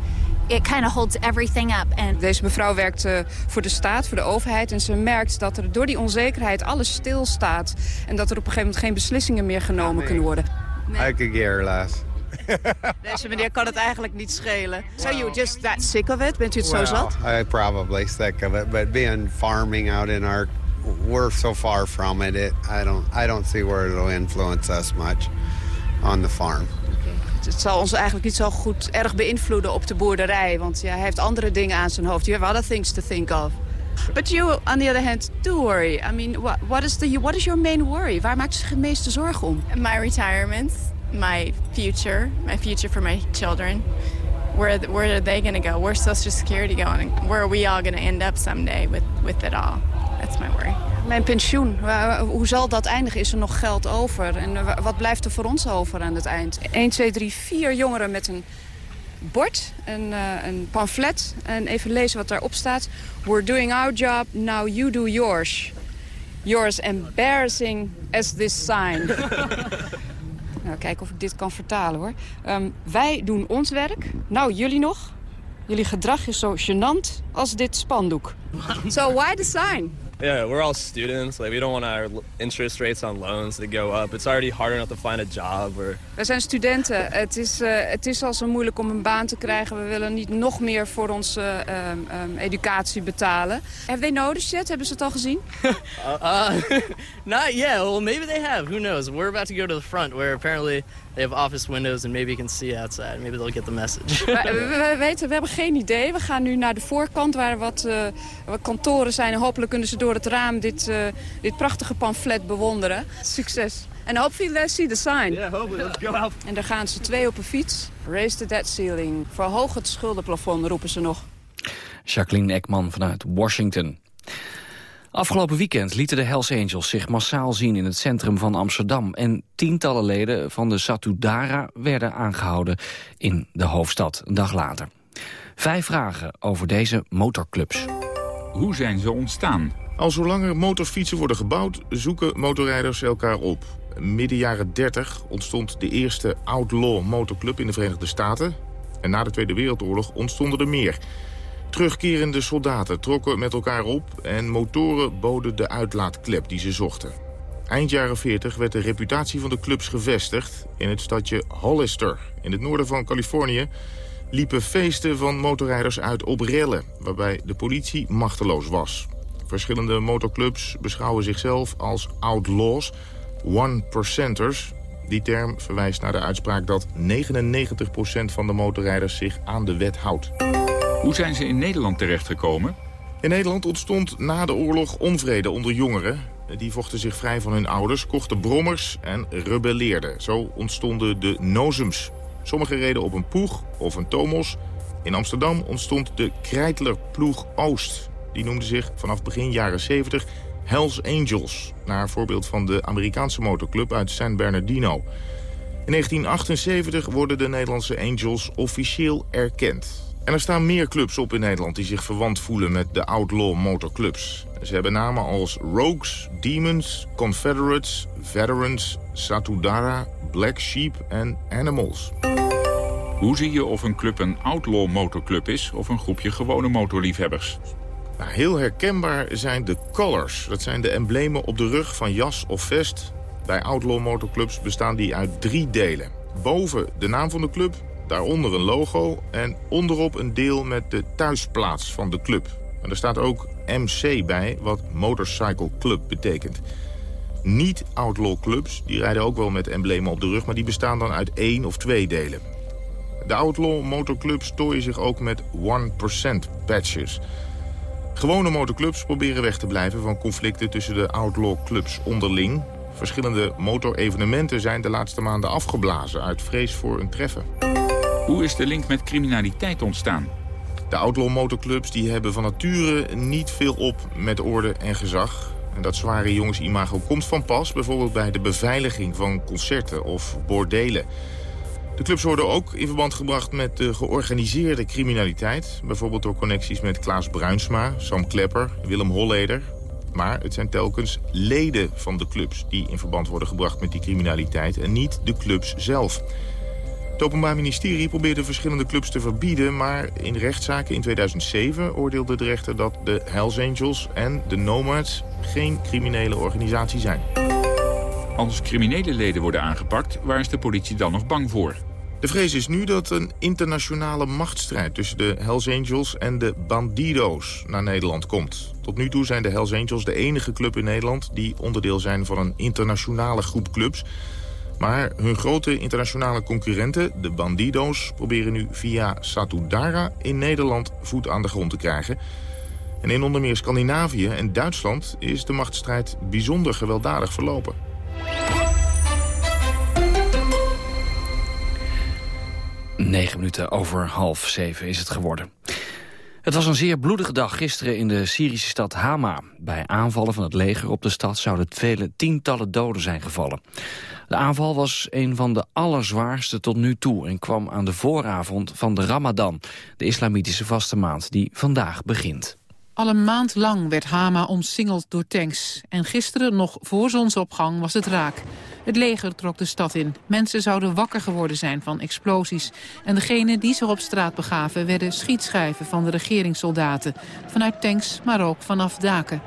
it kind of holds everything up. And Deze mevrouw werkt eh, voor de staat, voor de overheid. En ze merkt dat er door die onzekerheid alles stilstaat. En dat er op een gegeven moment geen beslissingen meer genomen kunnen worden. I could care less. Deze meneer kan het eigenlijk niet schelen. So you just that sick of it? Bent u het zo well, zat? I probably sick of it, but being farming out in our, we're so far from it. it I don't, I don't see where it'll influence us much on the farm. Het zal ons eigenlijk niet zo goed erg beïnvloeden op de boerderij. Want ja, hij heeft andere dingen aan zijn hoofd. You have other things to think of. But you, on the other hand, do worry. I mean, what, is, the, what is your main worry? Waar maakt zich het meeste zorgen om? My retirement, my future, my future for my children. Where where are they going to go? Where's Social Security going? Where are we all going to end up someday with with it all? That's my worry. Mijn pensioen, hoe zal dat eindigen? Is er nog geld over? En eh, wa- wat blijft er voor ons over aan het eind? 1, 2, 3, 4 jongeren met een bord, een, eh, een pamflet. En even lezen wat daarop staat. We're doing our job, now you do yours. Yours embarrassing as this sign. nou, kijken of ik dit kan vertalen hoor. Ehm, wij doen ons werk, nou jullie nog. Jullie gedrag is zo gênant als dit spandoek. So why the sign? Yeah, we're all students. Like, we don't want our l- interest rates on loans to go up. It's already hard enough to find a job. Or... We zijn studenten. Het is, eh, het is al zo moeilijk om een baan te krijgen. We willen niet nog meer voor onze ehm, ehm, educatie betalen. Have they noticed yet? Hebben ze het al gezien? Uh, not yet. Well, maybe they have. Who knows? We're about to go to the front where apparently they have office windows and maybe you can see outside. Maybe they'll get the message. we, we- we weten, we hebben geen idee. We gaan nu naar de voorkant waar wat, eh, wat kantoren zijn. En hopelijk kunnen ze door het raam dit, eh, dit prachtige pamflet bewonderen. Succes. En hopefully they see the sign. Yeah, hopefully. Let's go out. En daar gaan ze twee op een fiets. Raise the debt ceiling. Verhoog het schuldenplafond, roepen ze nog. Jacqueline Ekman vanuit Washington. Afgelopen weekend lieten de Hells Angels zich massaal zien in het centrum van Amsterdam. En tientallen leden van de Satudara werden aangehouden in de hoofdstad een dag later. Vijf vragen over deze motorclubs. Hoe zijn ze ontstaan? Al zolang er motorfietsen worden gebouwd, zoeken motorrijders elkaar op. Midden jaren 30 ontstond de eerste outlaw motorclub in de Verenigde Staten. En na de Tweede Wereldoorlog ontstonden er meer. Terugkerende soldaten trokken met elkaar op en motoren boden de uitlaatklep die ze zochten. Eind jaren 40 werd de reputatie van de clubs gevestigd in het stadje Hollister. In het noorden van Californië liepen feesten van motorrijders uit op rellen... waarbij de politie machteloos was. Verschillende motorclubs beschouwen zichzelf als outlaws, one-percenters. Die term verwijst naar de uitspraak dat 99% van de motorrijders zich aan de wet houdt. Hoe zijn ze in Nederland terechtgekomen? In Nederland ontstond na de oorlog onvrede onder jongeren. Die vochten zich vrij van hun ouders, kochten brommers en rebelleerden. Zo ontstonden de nozems. Sommigen reden op een poeg of een tomos. In Amsterdam ontstond de Kreitler Ploeg Oost. Die noemde zich vanaf begin jaren 70 Hells Angels. Naar voorbeeld van de Amerikaanse motorclub uit San Bernardino. In 1978 worden de Nederlandse Angels officieel erkend. En er staan meer clubs op in Nederland die zich verwant voelen met de outlaw motorclubs. Ze hebben namen als Rogues, Demons, Confederates, Veterans, Satudara, Black Sheep en Animals. Hoe zie je of een club een outlaw motorclub is of een groepje gewone motorliefhebbers? Nou, heel herkenbaar zijn de colors. Dat zijn de emblemen op de rug van jas of vest. Bij outlaw motorclubs bestaan die uit drie delen. Boven de naam van de club, daaronder een logo... en onderop een deel met de thuisplaats van de club. En er staat ook MC bij, wat Motorcycle Club betekent. Niet-outlaw clubs, die rijden ook wel met emblemen op de rug... maar die bestaan dan uit één of twee delen. De outlaw motorclubs tooien zich ook met 1% badges... Gewone motorclubs proberen weg te blijven van conflicten tussen de outlaw clubs onderling. Verschillende motorevenementen zijn de laatste maanden afgeblazen uit vrees voor een treffen. Hoe is de link met criminaliteit ontstaan? De outlaw motorclubs die hebben van nature niet veel op met orde en gezag. En dat zware jongensimago komt van pas, bijvoorbeeld bij de beveiliging van concerten of bordelen. De clubs worden ook in verband gebracht met de georganiseerde criminaliteit. Bijvoorbeeld door connecties met Klaas Bruinsma, Sam Klepper, Willem Holleder. Maar het zijn telkens leden van de clubs die in verband worden gebracht met die criminaliteit... en niet de clubs zelf. Het Openbaar Ministerie probeerde verschillende clubs te verbieden... maar in rechtszaken in 2007 oordeelde de rechter dat de Hells Angels en de Nomads... geen criminele organisatie zijn. Als criminele leden worden aangepakt, waar is de politie dan nog bang voor? De vrees is nu dat een internationale machtsstrijd tussen de Hells Angels en de Bandido's naar Nederland komt. Tot nu toe zijn de Hells Angels de enige club in Nederland die onderdeel zijn van een internationale groep clubs. Maar hun grote internationale concurrenten, de Bandido's, proberen nu via Satudara in Nederland voet aan de grond te krijgen. En in onder meer Scandinavië en Duitsland is de machtsstrijd bijzonder gewelddadig verlopen. Negen minuten over half zeven is het geworden. Het was een zeer bloedige dag gisteren in de Syrische stad Hama. Bij aanvallen van het leger op de stad zouden vele tientallen doden zijn gevallen. De aanval was een van de allerzwaarste tot nu toe... en kwam aan de vooravond van de Ramadan, de islamitische vaste maand die vandaag begint. Al een maand lang werd Hama omsingeld door tanks. En gisteren, nog voor zonsopgang, was het raak. Het leger trok de stad in. Mensen zouden wakker geworden zijn van explosies. En degenen die zich op straat begaven... werden schietschijven van de regeringssoldaten. Vanuit tanks, maar ook vanaf daken.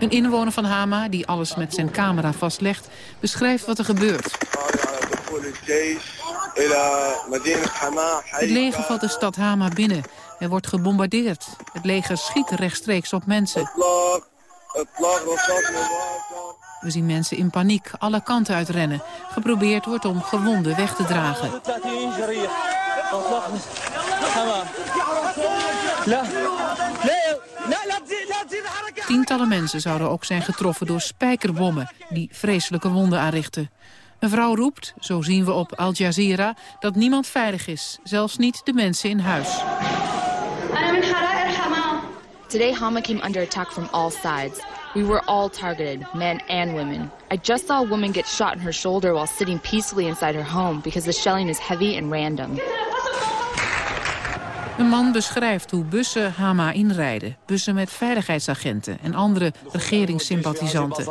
Een inwoner van Hama, die alles met zijn camera vastlegt... beschrijft wat er gebeurt. Het leger valt de stad Hama binnen. Er wordt gebombardeerd. Het leger schiet rechtstreeks op mensen. We zien mensen in paniek alle kanten uitrennen. Geprobeerd wordt om gewonden weg te dragen. Tientallen mensen zouden ook zijn getroffen door spijkerbommen... die vreselijke wonden aanrichten. Een vrouw roept, zo zien we op Al Jazeera, dat niemand veilig is. Zelfs niet de mensen in huis. Today Hama came under attack from all sides. We were all targeted, men and women. I just saw a woman get shot in her shoulder while sitting peacefully inside her home because the shelling is heavy and random. Een man beschrijft hoe bussen Hama inrijden. Bussen met veiligheidsagenten en andere regeringssympathisanten.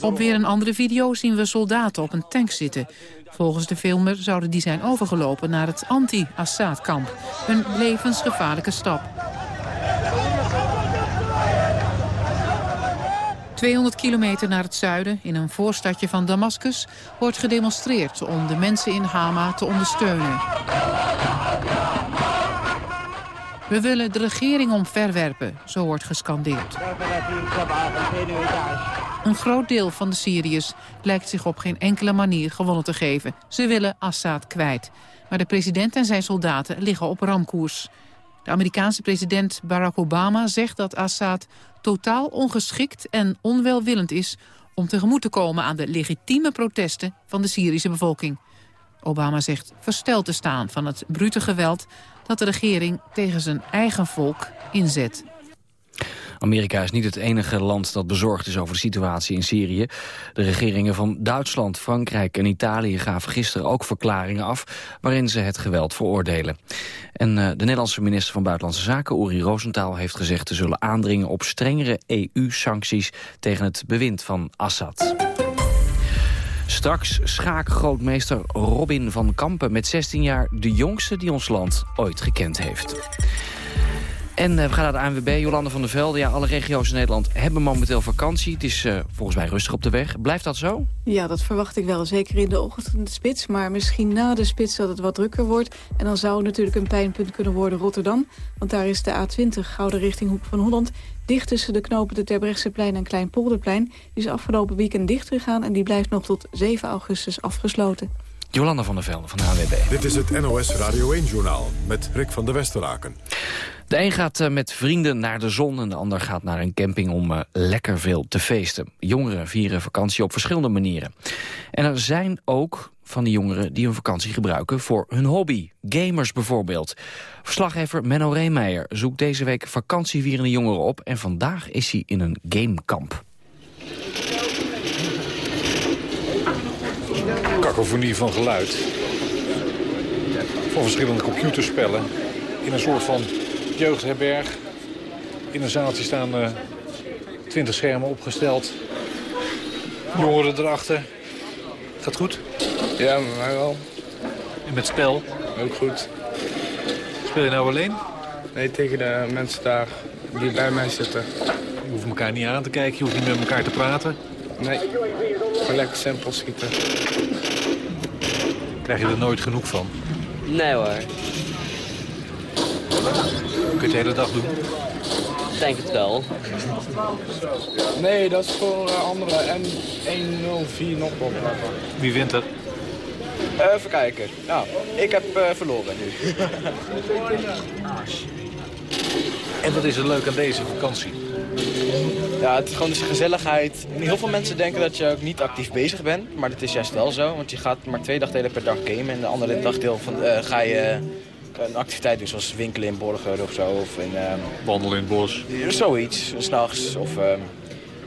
Op weer een andere video zien we soldaten op een tank zitten. Volgens de filmer zouden die zijn overgelopen naar het anti-Assad-kamp. Een levensgevaarlijke stap. 200 kilometer naar het zuiden, in een voorstadje van Damascus... wordt gedemonstreerd om de mensen in Hama te ondersteunen. We willen de regering omverwerpen, zo wordt gescandeerd. Een groot deel van de Syriërs lijkt zich op geen enkele manier gewonnen te geven. Ze willen Assad kwijt. Maar de president en zijn soldaten liggen op ramkoers. De Amerikaanse president Barack Obama zegt dat Assad totaal ongeschikt en onwelwillend is om tegemoet te komen aan de legitieme protesten van de Syrische bevolking. Obama zegt versteld te staan van het brute geweld dat de regering tegen zijn eigen volk inzet. Amerika is niet het enige land dat bezorgd is over de situatie in Syrië. De regeringen van Duitsland, Frankrijk en Italië gaven gisteren ook verklaringen af... waarin ze het geweld veroordelen. En uh, de Nederlandse minister van Buitenlandse Zaken, Uri Rosenthal... heeft gezegd te zullen aandringen op strengere EU-sancties tegen het bewind van Assad. Straks schaakgrootmeester Robin van Kampen met 16 jaar... de jongste die ons land ooit gekend heeft. En uh, we gaan naar de ANWB, Jolande van der Velde. Ja, alle regio's in Nederland hebben momenteel vakantie. Het is uh, volgens mij rustig op de weg. Blijft dat zo? Ja, dat verwacht ik wel. Zeker in de ochtendspits. Maar misschien na de spits dat het wat drukker wordt. En dan zou natuurlijk een pijnpunt kunnen worden Rotterdam. Want daar is de A20 Gouden richting Hoek van Holland... dicht tussen de knopen de Terbrechtseplein en Kleinpolderplein. Die is afgelopen weekend dicht gegaan... en die blijft nog tot 7 augustus afgesloten. Jolanda van der Velde van de ANWB. Dit is het NOS Radio 1-journaal met Rick van der Westeraken. De een gaat uh, met vrienden naar de zon en de ander gaat naar een camping om uh, lekker veel te feesten. Jongeren vieren vakantie op verschillende manieren. En er zijn ook van die jongeren die hun vakantie gebruiken voor hun hobby. Gamers bijvoorbeeld. Verslaggever Menno Reemeijer zoekt deze week vakantievierende jongeren op... en vandaag is hij in een gamekamp. Kakofonie van geluid. Van verschillende computerspellen. In een soort van jeugdherberg. In een zaaltje staan uh, 20 schermen opgesteld. Jongeren erachter. Gaat goed? Ja, met mij wel. En met spel? Ook goed. Speel je nou alleen? Nee, tegen de mensen daar die bij mij zitten. Je hoeft elkaar niet aan te kijken, je hoeft niet met elkaar te praten. Nee, gewoon lekker simpel schieten. Krijg je er nooit genoeg van? Nee hoor. Kun je het de hele dag doen? Ik denk het wel. Nee, dat is voor uh, andere N104 nog op. Wie wint er? Uh, even kijken. Nou, ik heb uh, verloren nu. en wat is er leuk aan deze vakantie? Ja, het is gewoon dus gezelligheid. Heel veel mensen denken dat je ook niet actief bezig bent. Maar dat is juist wel zo. Want je gaat maar twee dagdelen per dag gamen. En de andere dagdeel van, uh, ga je een activiteit doen. Zoals winkelen in Borger of zo. Of in, um, Wandelen in het bos. Zoiets. S'nachts. Of um,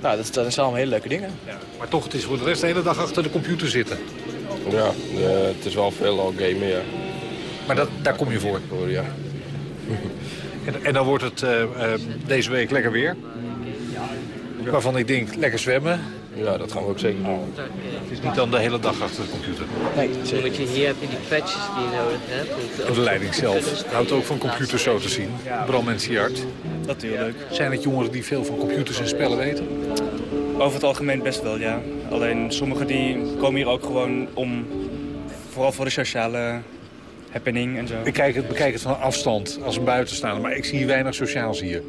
Nou, dat, dat zijn allemaal hele leuke dingen. Maar toch, het is voor de rest de hele dag achter de computer zitten. Ja, eh, het is wel veel al gamen, ja. Maar dat, daar kom je voor? Ja. En, en dan wordt het eh, eh, deze week lekker weer. Waarvan ik denk, lekker zwemmen. Ja, dat gaan we ook zeker doen. Het is niet dan de hele dag achter de computer. Nee, Omdat je hier heb je die patches die je nodig hebt. De leiding zelf houdt ook van computers zo te zien. Bram en Siart. Natuurlijk. Zijn het jongeren die veel van computers en spellen weten? Over het algemeen best wel, ja. Alleen sommigen die komen hier ook gewoon om... Vooral voor de sociale happening en zo. Ik kijk het, bekijk het van afstand als een buitenstaander, maar ik zie weinig sociaals hier.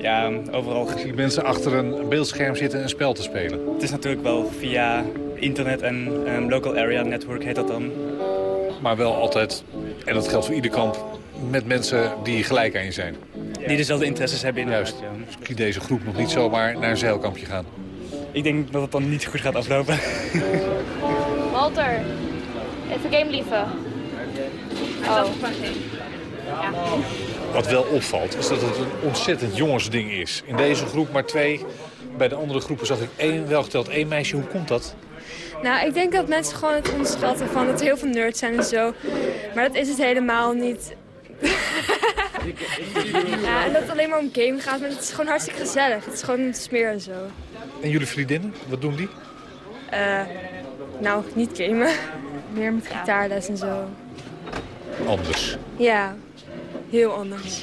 Ja, overal. Ik zie mensen achter een beeldscherm zitten en een spel te spelen. Het is natuurlijk wel via internet en um, local area network heet dat dan. Maar wel altijd, en dat geldt voor ieder kamp, met mensen die gelijk aan je zijn. Die dezelfde interesses hebben in Juist. Dus ik zie deze groep nog niet zomaar naar een zeilkampje gaan. Ik denk dat het dan niet goed gaat aflopen. Walter, even game lieven. Oh. Wat wel opvalt, is dat het een ontzettend jongensding is. In deze groep maar twee. Bij de andere groepen zag ik één, wel geteld één meisje. Hoe komt dat? Nou, ik denk dat mensen gewoon het onderschatten van dat er heel veel nerds zijn en zo. Maar dat is het helemaal niet. ja, en dat het alleen maar om game gaat, maar het is gewoon hartstikke gezellig. Het is gewoon smeer en zo. En jullie vriendinnen, wat doen die? Eh, nou, niet gamen. Meer met gitaarles en zo. Anders. Ja, heel anders.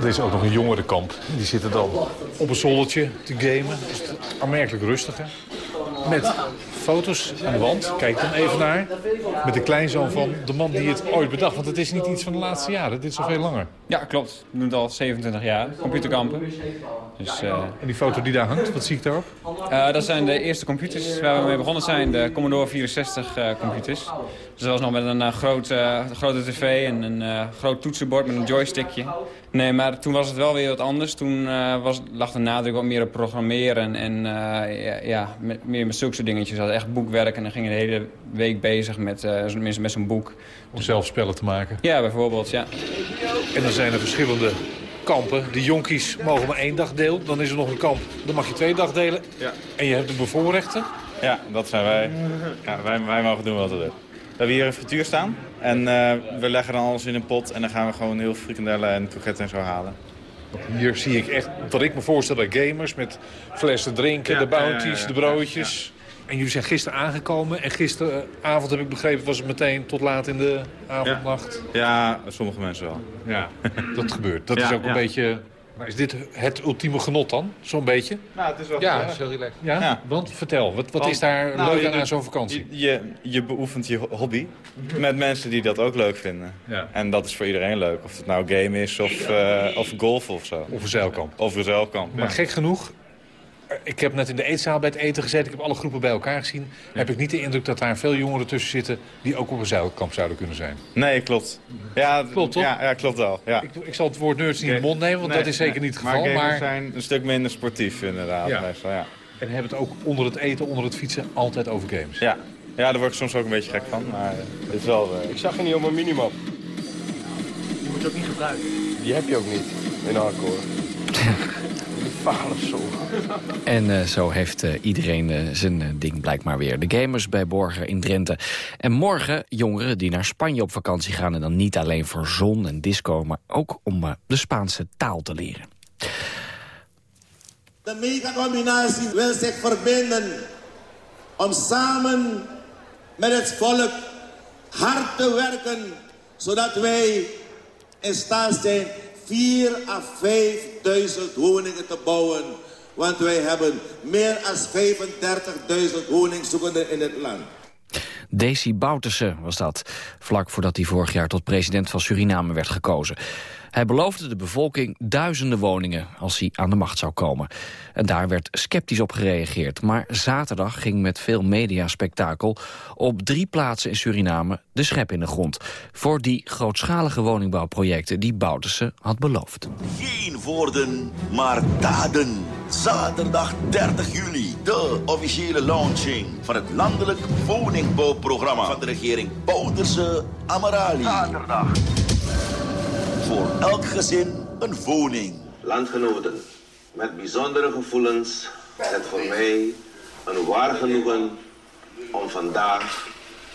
Er is ook nog een jongerenkamp. Die zitten dan op een zoldertje te gamen. Dus het is aanmerkelijk rustiger. Met foto's aan de wand. Kijk dan even naar. Met de kleinzoon van de man die het ooit bedacht. Want het is niet iets van de laatste jaren. Dit is al veel langer. Ja, klopt. We doen het al 27 jaar. Computerkampen. Dus, uh... En die foto die daar hangt, wat zie ik daarop? Uh, dat zijn de eerste computers waar we mee begonnen zijn. De Commodore 64 uh, computers. Dus dat was nog met een groot, grote tv en een groot toetsenbord met een joystickje. Nee, maar toen was het wel weer wat anders. Toen was, lag de nadruk wat meer op programmeren en ja, ja, met, meer met zulke soort dingetjes. We hadden echt boekwerk en dan gingen de hele week bezig met, met, met zo'n boek. Om zelf spellen te maken? Ja, bijvoorbeeld, ja. En dan zijn er verschillende kampen. De jonkies mogen maar één dag delen. Dan is er nog een kamp, dan mag je twee dag delen. Ja. En je hebt de bevoorrechten? Ja, dat zijn wij. Ja, wij, wij mogen doen wat we willen. We hebben hier een frituur staan. En uh, we leggen dan alles in een pot. En dan gaan we gewoon heel frikandellen en kroketten en zo halen. Hier zie ik echt wat ik me voorstel bij gamers. Met flessen drinken, ja, de bounties, ja, de broodjes. En jullie zijn gisteren aangekomen. En gisteravond heb ik begrepen was het meteen tot laat in de avondnacht. Ja, sommige mensen wel. Ja, dat gebeurt. Dat is ook een beetje... Maar is dit het ultieme genot dan? Zo'n beetje? Nou, het is wel ja, het is heel relaxed. Ja? ja? Want vertel, wat, wat want, is daar nou, leuk aan, aan zo'n vakantie? Je, je, je, beoefent je hobby met mensen die dat ook leuk vinden. Ja. En dat is voor iedereen leuk. Of het nou game is of, uh, of golf of zo. Of een zeilkamp. Of een zeilkamp, Maar gek genoeg, ik heb net in de eetzaal bij het eten gezeten. Ik heb alle groepen bij elkaar gezien. Ja. Heb ik niet de indruk dat daar veel jongeren tussen zitten... die ook op een zeilkamp zouden kunnen zijn. Nee, klopt. Ja, klopt toch? Ja, ja klopt wel. Ja. Ik, ik, zal het woord nerds niet in de mond nemen, want nee, dat is zeker nee. niet het geval. Maar, maar zijn een stuk minder sportief inderdaad. Ja. Meestal, ja. En hebben het ook onder het eten, onder het fietsen, altijd over games. Ja, ja daar word ik soms ook een beetje gek van. Maar dit is wel... Uh... Ik zag je niet op mijn minimap. Die moet je ook niet gebruiken. Die heb je ook niet in hardcore. En uh, zo heeft uh, iedereen uh, zijn ding blijkbaar weer. De gamers bij Borger in Drenthe. En morgen jongeren die naar Spanje op vakantie gaan... en dan niet alleen voor zon en disco... maar ook om de Spaanse taal te leren. De megacombinatie wil zich verbinden... om samen met het volk hard te werken... zodat wij in staat zijn 4 à 5.000 woningen te bouwen. Want wij hebben meer dan 35.000 woningzoekenden in het land. Desi Bouterse was dat, vlak voordat hij vorig jaar tot president van Suriname werd gekozen. Hij beloofde de bevolking duizenden woningen als hij aan de macht zou komen. En daar werd sceptisch op gereageerd. Maar zaterdag ging met veel mediaspectakel op drie plaatsen in Suriname de schep in de grond. Voor die grootschalige woningbouwprojecten die Bouterse had beloofd. Geen woorden, maar daden. Zaterdag 30 juli, de officiële launching van het landelijk woningbouwprogramma van de regering Bouterse Amarali. Zaterdag. Voor elk gezin een woning. Landgenoten, met bijzondere gevoelens het voor mij een waar genoegen om vandaag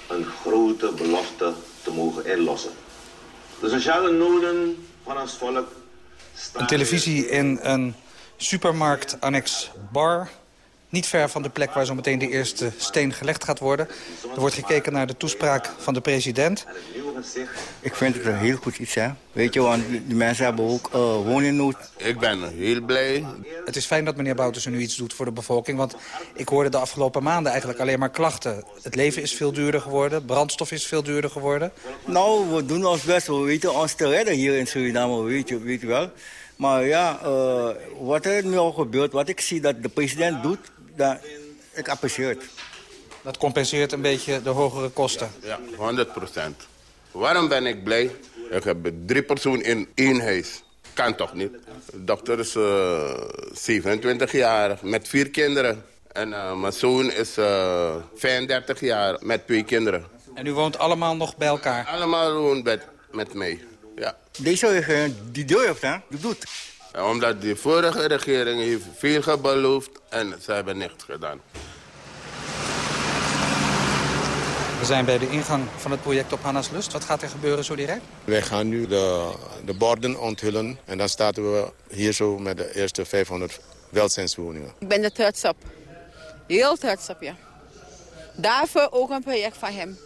een grote belofte te mogen inlossen. De sociale noden van ons volk Een televisie in een supermarkt annex bar. Niet ver van de plek waar zo meteen de eerste steen gelegd gaat worden. Er wordt gekeken naar de toespraak van de president. Ik vind het een heel goed iets, hè. Weet je, want die mensen hebben ook uh, woningnood. Ik ben heel blij. Het is fijn dat meneer Boutersen nu iets doet voor de bevolking. Want ik hoorde de afgelopen maanden eigenlijk alleen maar klachten. Het leven is veel duurder geworden. Brandstof is veel duurder geworden. Nou, we doen ons best, we weten ons te redden hier in Suriname, weet je, weet je wel. Maar ja, eh, wat er nu al gebeurt, wat ik zie dat de president doet, dat, ik apprecieer het. Dat compenseert een beetje de hogere kosten. Ja, 100 procent. Waarom ben ik blij? Ik heb drie personen in één huis. Kan toch niet? De dochter is eh 27 jaar met vier kinderen. En eh, mijn zoon is eh 35 jaar met twee kinderen. En u woont allemaal nog bij elkaar? Allemaal woont met, met mij, ja. Deze die durft, hè, die doet. En omdat de vorige regering heeft veel gebeloofd en ze hebben niks gedaan. We zijn bij de ingang van het project op Hanna's Lust. Wat gaat er gebeuren zo direct? Wij gaan nu de, de borden onthullen en dan starten we hier zo met de eerste 500 welzijnswoningen. Ik ben er trots op. Heel trots op je. Daarvoor ook een project van hem.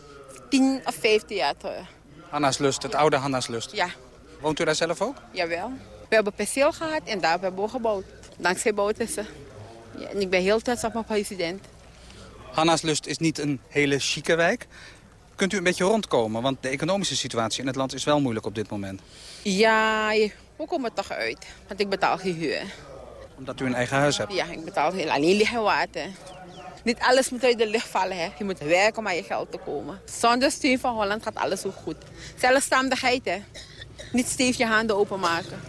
10 of 15 jaar terug. Hanna's Lust, het oude Hanna's Lust. Ja, Woont u daar zelf ook? jawel. We hebben perceel gehad en daar hebben we gebouwd. Dankzij Boutersen. Ja, en ik ben heel trots op mijn president. Hanna's Lust is niet een hele chique wijk. Kunt u een beetje rondkomen? Want de economische situatie in het land is wel moeilijk op dit moment. Ja, je- we komen toch uit. Want ik betaal geen huur. Omdat u een eigen huis hebt. Ja, ik betaal heel, alleen licht en water. Niet alles moet uit de lucht vallen. Hè. Je moet werken om aan je geld te komen. Zonder steun van Holland gaat alles ook goed. Zelfstandigheid, hè. Niet steef je handen openmaken.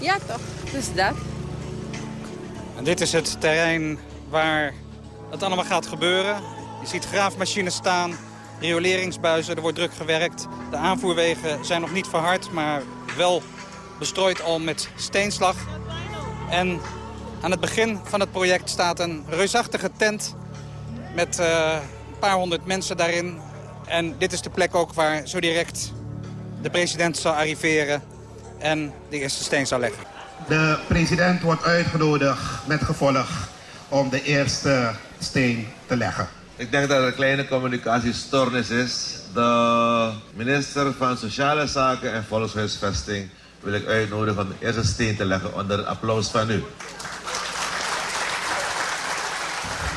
Ja, toch. Dus dat. En dit is het terrein waar het allemaal gaat gebeuren. Je ziet graafmachines staan, rioleringsbuizen, er wordt druk gewerkt. De aanvoerwegen zijn nog niet verhard, maar wel bestrooid al met steenslag. En aan het begin van het project staat een reusachtige tent met eh, een paar honderd mensen daarin. En dit is de plek ook waar zo direct de president zal arriveren en de eerste steen zal leggen. De president wordt uitgenodigd met gevolg om de eerste steen te leggen. Ik denk dat het een kleine communicatiestoornis is. De minister van Sociale Zaken en Volkshuisvesting wil ik uitnodigen om de eerste steen te leggen onder een applaus van u.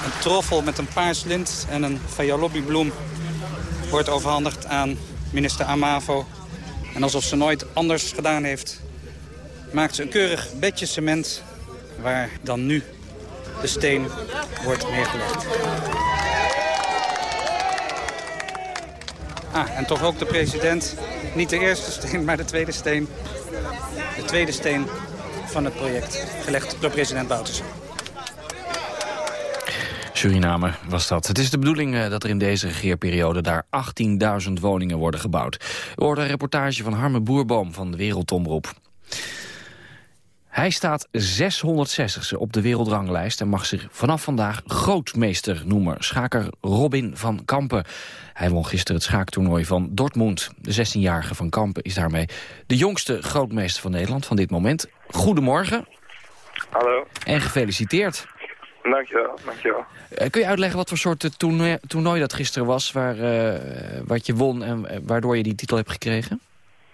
Een troffel met een paars lint en een Fayalobi-bloem wordt overhandigd aan minister Amavo. En alsof ze nooit anders gedaan heeft, maakt ze een keurig bedje cement... waar dan nu de steen wordt neergelegd. Ah, en toch ook de president. Niet de eerste steen, maar de tweede steen. De tweede steen van het project, gelegd door president Boutersen. Suriname was dat. Het is de bedoeling eh, dat er in deze regeerperiode daar 18.000 woningen worden gebouwd. U hoort een reportage van Harme Boerboom van de Wereldomroep. Hij staat 660ste op de wereldranglijst en mag zich vanaf vandaag grootmeester noemen. Schaker Robin van Kampen. Hij won gisteren het schaaktoernooi van Dortmund. De 16-jarige van Kampen is daarmee de jongste grootmeester van Nederland van dit moment. Goedemorgen Hallo, en gefeliciteerd. Dankjewel, dankjewel. Eh, kun je uitleggen wat voor soort eh, toernooi, toernooi dat gisteren was... Waar, eh, wat je won en waardoor je die titel hebt gekregen?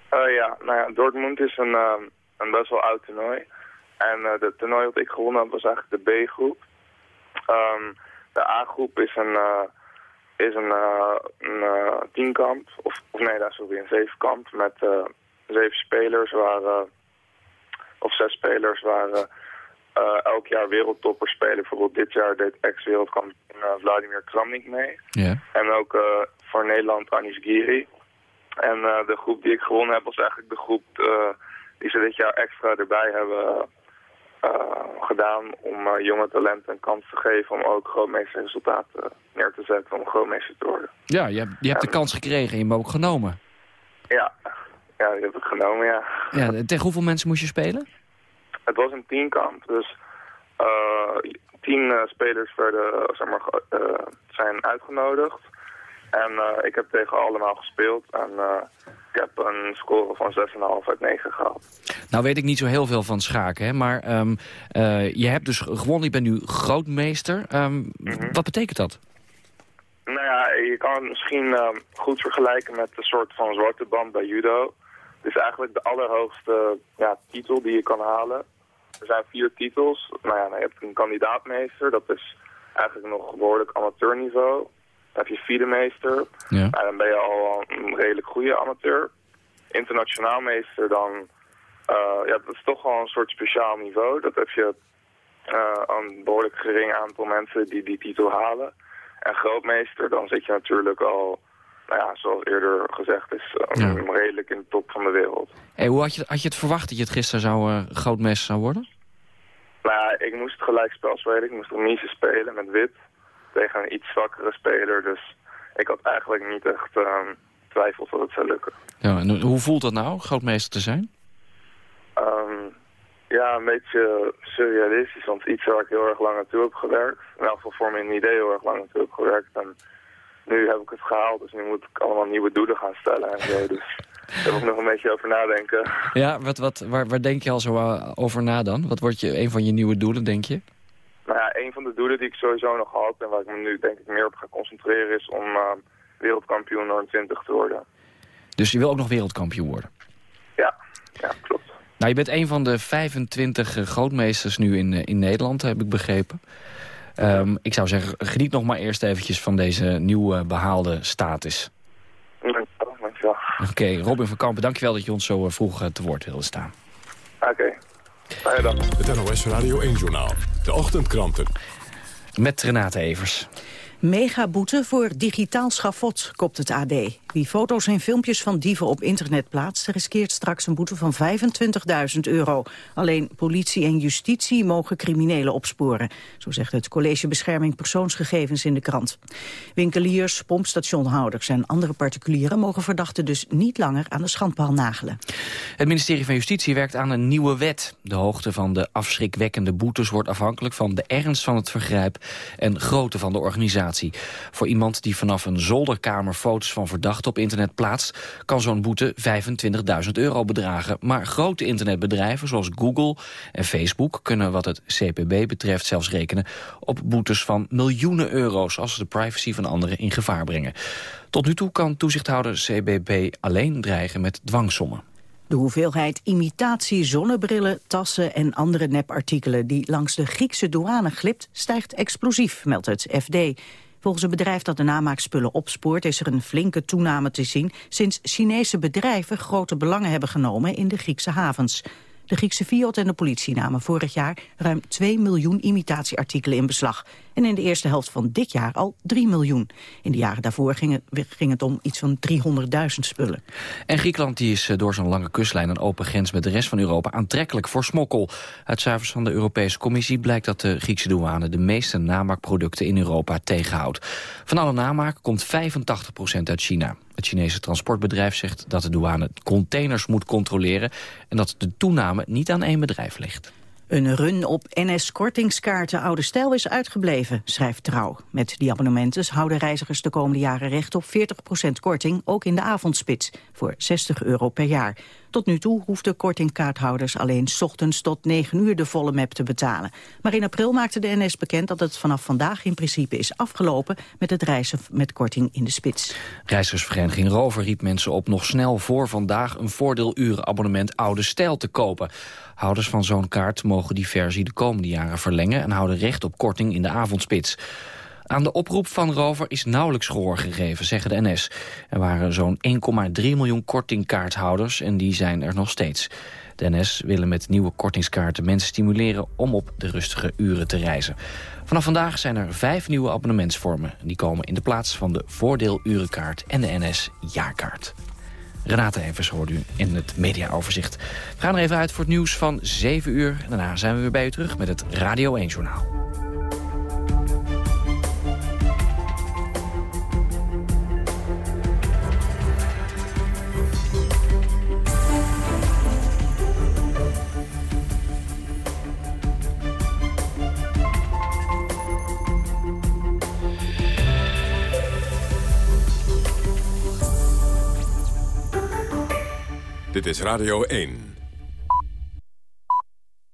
Ja, nou ja, Dortmund is een, ehm, een best wel oud toernooi. En uh, de toernooi dat ik gewonnen heb was eigenlijk de B-groep. Ehm, de A-groep is een, uh, is een, uh, een uh, tienkamp, of, of nee, daar sorry, een zevenkamp met uh, zeven spelers waar, uh, of zes spelers waar uh, elk jaar wereldtoppers spelen. Bijvoorbeeld dit jaar deed ex-wereldkampioen uh, Vladimir Kramnik mee. En ook uh, voor Nederland Anish Giri. En de groep die ik gewonnen heb was eigenlijk de groep die ze dit jaar extra erbij hebben gedaan om jonge talenten een kans te geven om ook grootmeesterresultaten neer te zetten om grootmeester te worden. Ja, je hebt, je hebt de kans gekregen en je hebt hem ook genomen. Ja, ja die heb ik genomen, ja. Ja, tegen hoeveel mensen moest je spelen? Het was een tienkamp, dus eh, tien eh, spelers werden, zeg maar, eh, zijn uitgenodigd. En eh, ik heb tegen allemaal gespeeld. En eh, ik heb een score van 6,5 uit 9 gehaald. Nou weet ik niet zo heel veel van schaken, hè, maar ehm, eh, je hebt dus gewonnen. Je bent nu grootmeester. Ehm, Wat betekent dat? Nou ja, je kan het misschien eh, goed vergelijken met de soort van zwarte band bij judo. Het is eigenlijk de allerhoogste ja, titel die je kan halen. Er zijn vier titels. Nou ja, nou, je hebt een kandidaatmeester. Dat is eigenlijk nog behoorlijk amateurniveau. Dan heb je vierdemeester. Ja. En dan ben je al een redelijk goede amateur. Internationaal meester dan... eh, ja, dat is toch wel een soort speciaal niveau. Dat heb je eh, een behoorlijk gering aantal mensen die die titel halen. En grootmeester, dan zit je natuurlijk al, nou ja, zoals eerder gezegd is, eh, redelijk in de top van de wereld. Hey, hoe had je, had je het verwacht dat je het gisteren zou, eh, grootmeester zou worden? Nou ja, ik moest gelijkspel spelen. Ik moest remise spelen met wit tegen een iets zwakkere speler. Dus ik had eigenlijk niet echt ehm, twijfels dat het zou lukken. Ja, en hoe voelt dat nou, grootmeester te zijn? Ehm, ja, een beetje surrealistisch, want iets waar ik heel erg lang naartoe heb gewerkt. In elk geval voor mijn idee heel erg lang naartoe heb gewerkt. En nu heb ik het gehaald, dus nu moet ik allemaal nieuwe doelen gaan stellen en zo. Dus daar moet ik nog een beetje over nadenken. Ja, wat, wat, waar, waar denk je al zo eh, over na dan? Wat wordt je, een van je nieuwe doelen, denk je? Nou ja, een van de doelen die ik sowieso nog had en waar ik me nu denk ik meer op ga concentreren is om ehm, wereldkampioen Noord 20 te worden. Dus je wil ook nog wereldkampioen worden? Ja, ja, klopt. Nou, je bent een van de 25 eh, grootmeesters nu in, in Nederland, heb ik begrepen. Ehm, ik zou zeggen, geniet nog maar eerst eventjes van deze nieuw eh, behaalde status. Dankjewel, dankjewel. Oké, Robin van Kampen, dankjewel dat je ons zo eh, vroeg eh, te woord wilde staan. Oké, dag. Het NOS Radio 1-journaal. De ochtendkranten. Met Renate Evers. Megaboete voor digitaal schafot, kopt het AD. Wie foto's en filmpjes van dieven op internet plaatst... riskeert straks een boete van 25.000 euro. Alleen politie en justitie mogen criminelen opsporen. Zo zegt het College Bescherming Persoonsgegevens in de krant. Winkeliers, pompstationhouders en andere particulieren... mogen verdachten dus niet langer aan de schandpaal nagelen. Het ministerie van Justitie werkt aan een nieuwe wet. De hoogte van de afschrikwekkende boetes wordt afhankelijk van de ernst van het vergrijp en grootte van de organisatie. Voor iemand die vanaf een zolderkamer foto's van verdachten op internet plaatst, kan zo'n boete 25.000 euro bedragen. Maar grote internetbedrijven zoals Google en Facebook kunnen wat het CPB betreft zelfs rekenen op boetes van miljoenen euro's als ze de privacy van anderen in gevaar brengen. Tot nu toe kan toezichthouder CBB alleen dreigen met dwangsommen. De hoeveelheid imitatie zonnebrillen, tassen en andere nepartikelen die langs de Griekse douane glipt, stijgt explosief, meldt het FD. Volgens een bedrijf dat de namaakspullen opspoort is er een flinke toename te zien sinds Chinese bedrijven grote belangen hebben genomen in de Griekse havens. De Griekse Fiat en de politie namen vorig jaar ruim 2 miljoen imitatieartikelen in beslag. En in de eerste helft van dit jaar al 3 miljoen. In de jaren daarvoor ging het, om iets van 300.000 spullen. En Griekenland die is eh, door zo'n lange kustlijn en open grens met de rest van Europa aantrekkelijk voor smokkel. Uit cijfers van de Europese Commissie blijkt dat de Griekse douane de meeste namaakproducten in Europa tegenhoudt. Van alle namaak komt 85% uit China. Het Chinese transportbedrijf zegt dat de douane containers moet controleren en dat de toename niet aan één bedrijf ligt. Een run op NS-kortingskaarten Oude Stijl is uitgebleven, schrijft Trouw. Met die abonnementen houden reizigers de komende jaren recht op 40% korting, ook in de avondspits, voor 60 euro per jaar. Tot nu toe hoefden kortingkaarthouders alleen 's ochtends tot 9 uur de volle map te betalen. Maar in april maakte de NS bekend dat het vanaf vandaag in principe is afgelopen met het reizen met korting in de spits. Reizigersvereniging Rover riep mensen op nog snel voor vandaag een voordeelurenabonnement Oude Stijl te kopen. Houders van zo'n kaart mogen die versie de komende jaren verlengen en houden recht op korting in de avondspits. Aan de oproep van Rover is nauwelijks gehoor gegeven, zeggen de NS. Er waren zo'n 1,3 miljoen kortingkaarthouders en die zijn er nog steeds. De NS willen met nieuwe kortingskaarten mensen stimuleren om op de rustige uren te reizen. Vanaf vandaag zijn er vijf nieuwe abonnementsvormen. Die komen in de plaats van de voordeelurenkaart en de NS jaarkaart. Renate Evers hoort u in het mediaoverzicht. We gaan er even uit voor het nieuws van 7 uur. Daarna zijn we weer bij u terug met het Radio 1-journaal. Dit is Radio 1.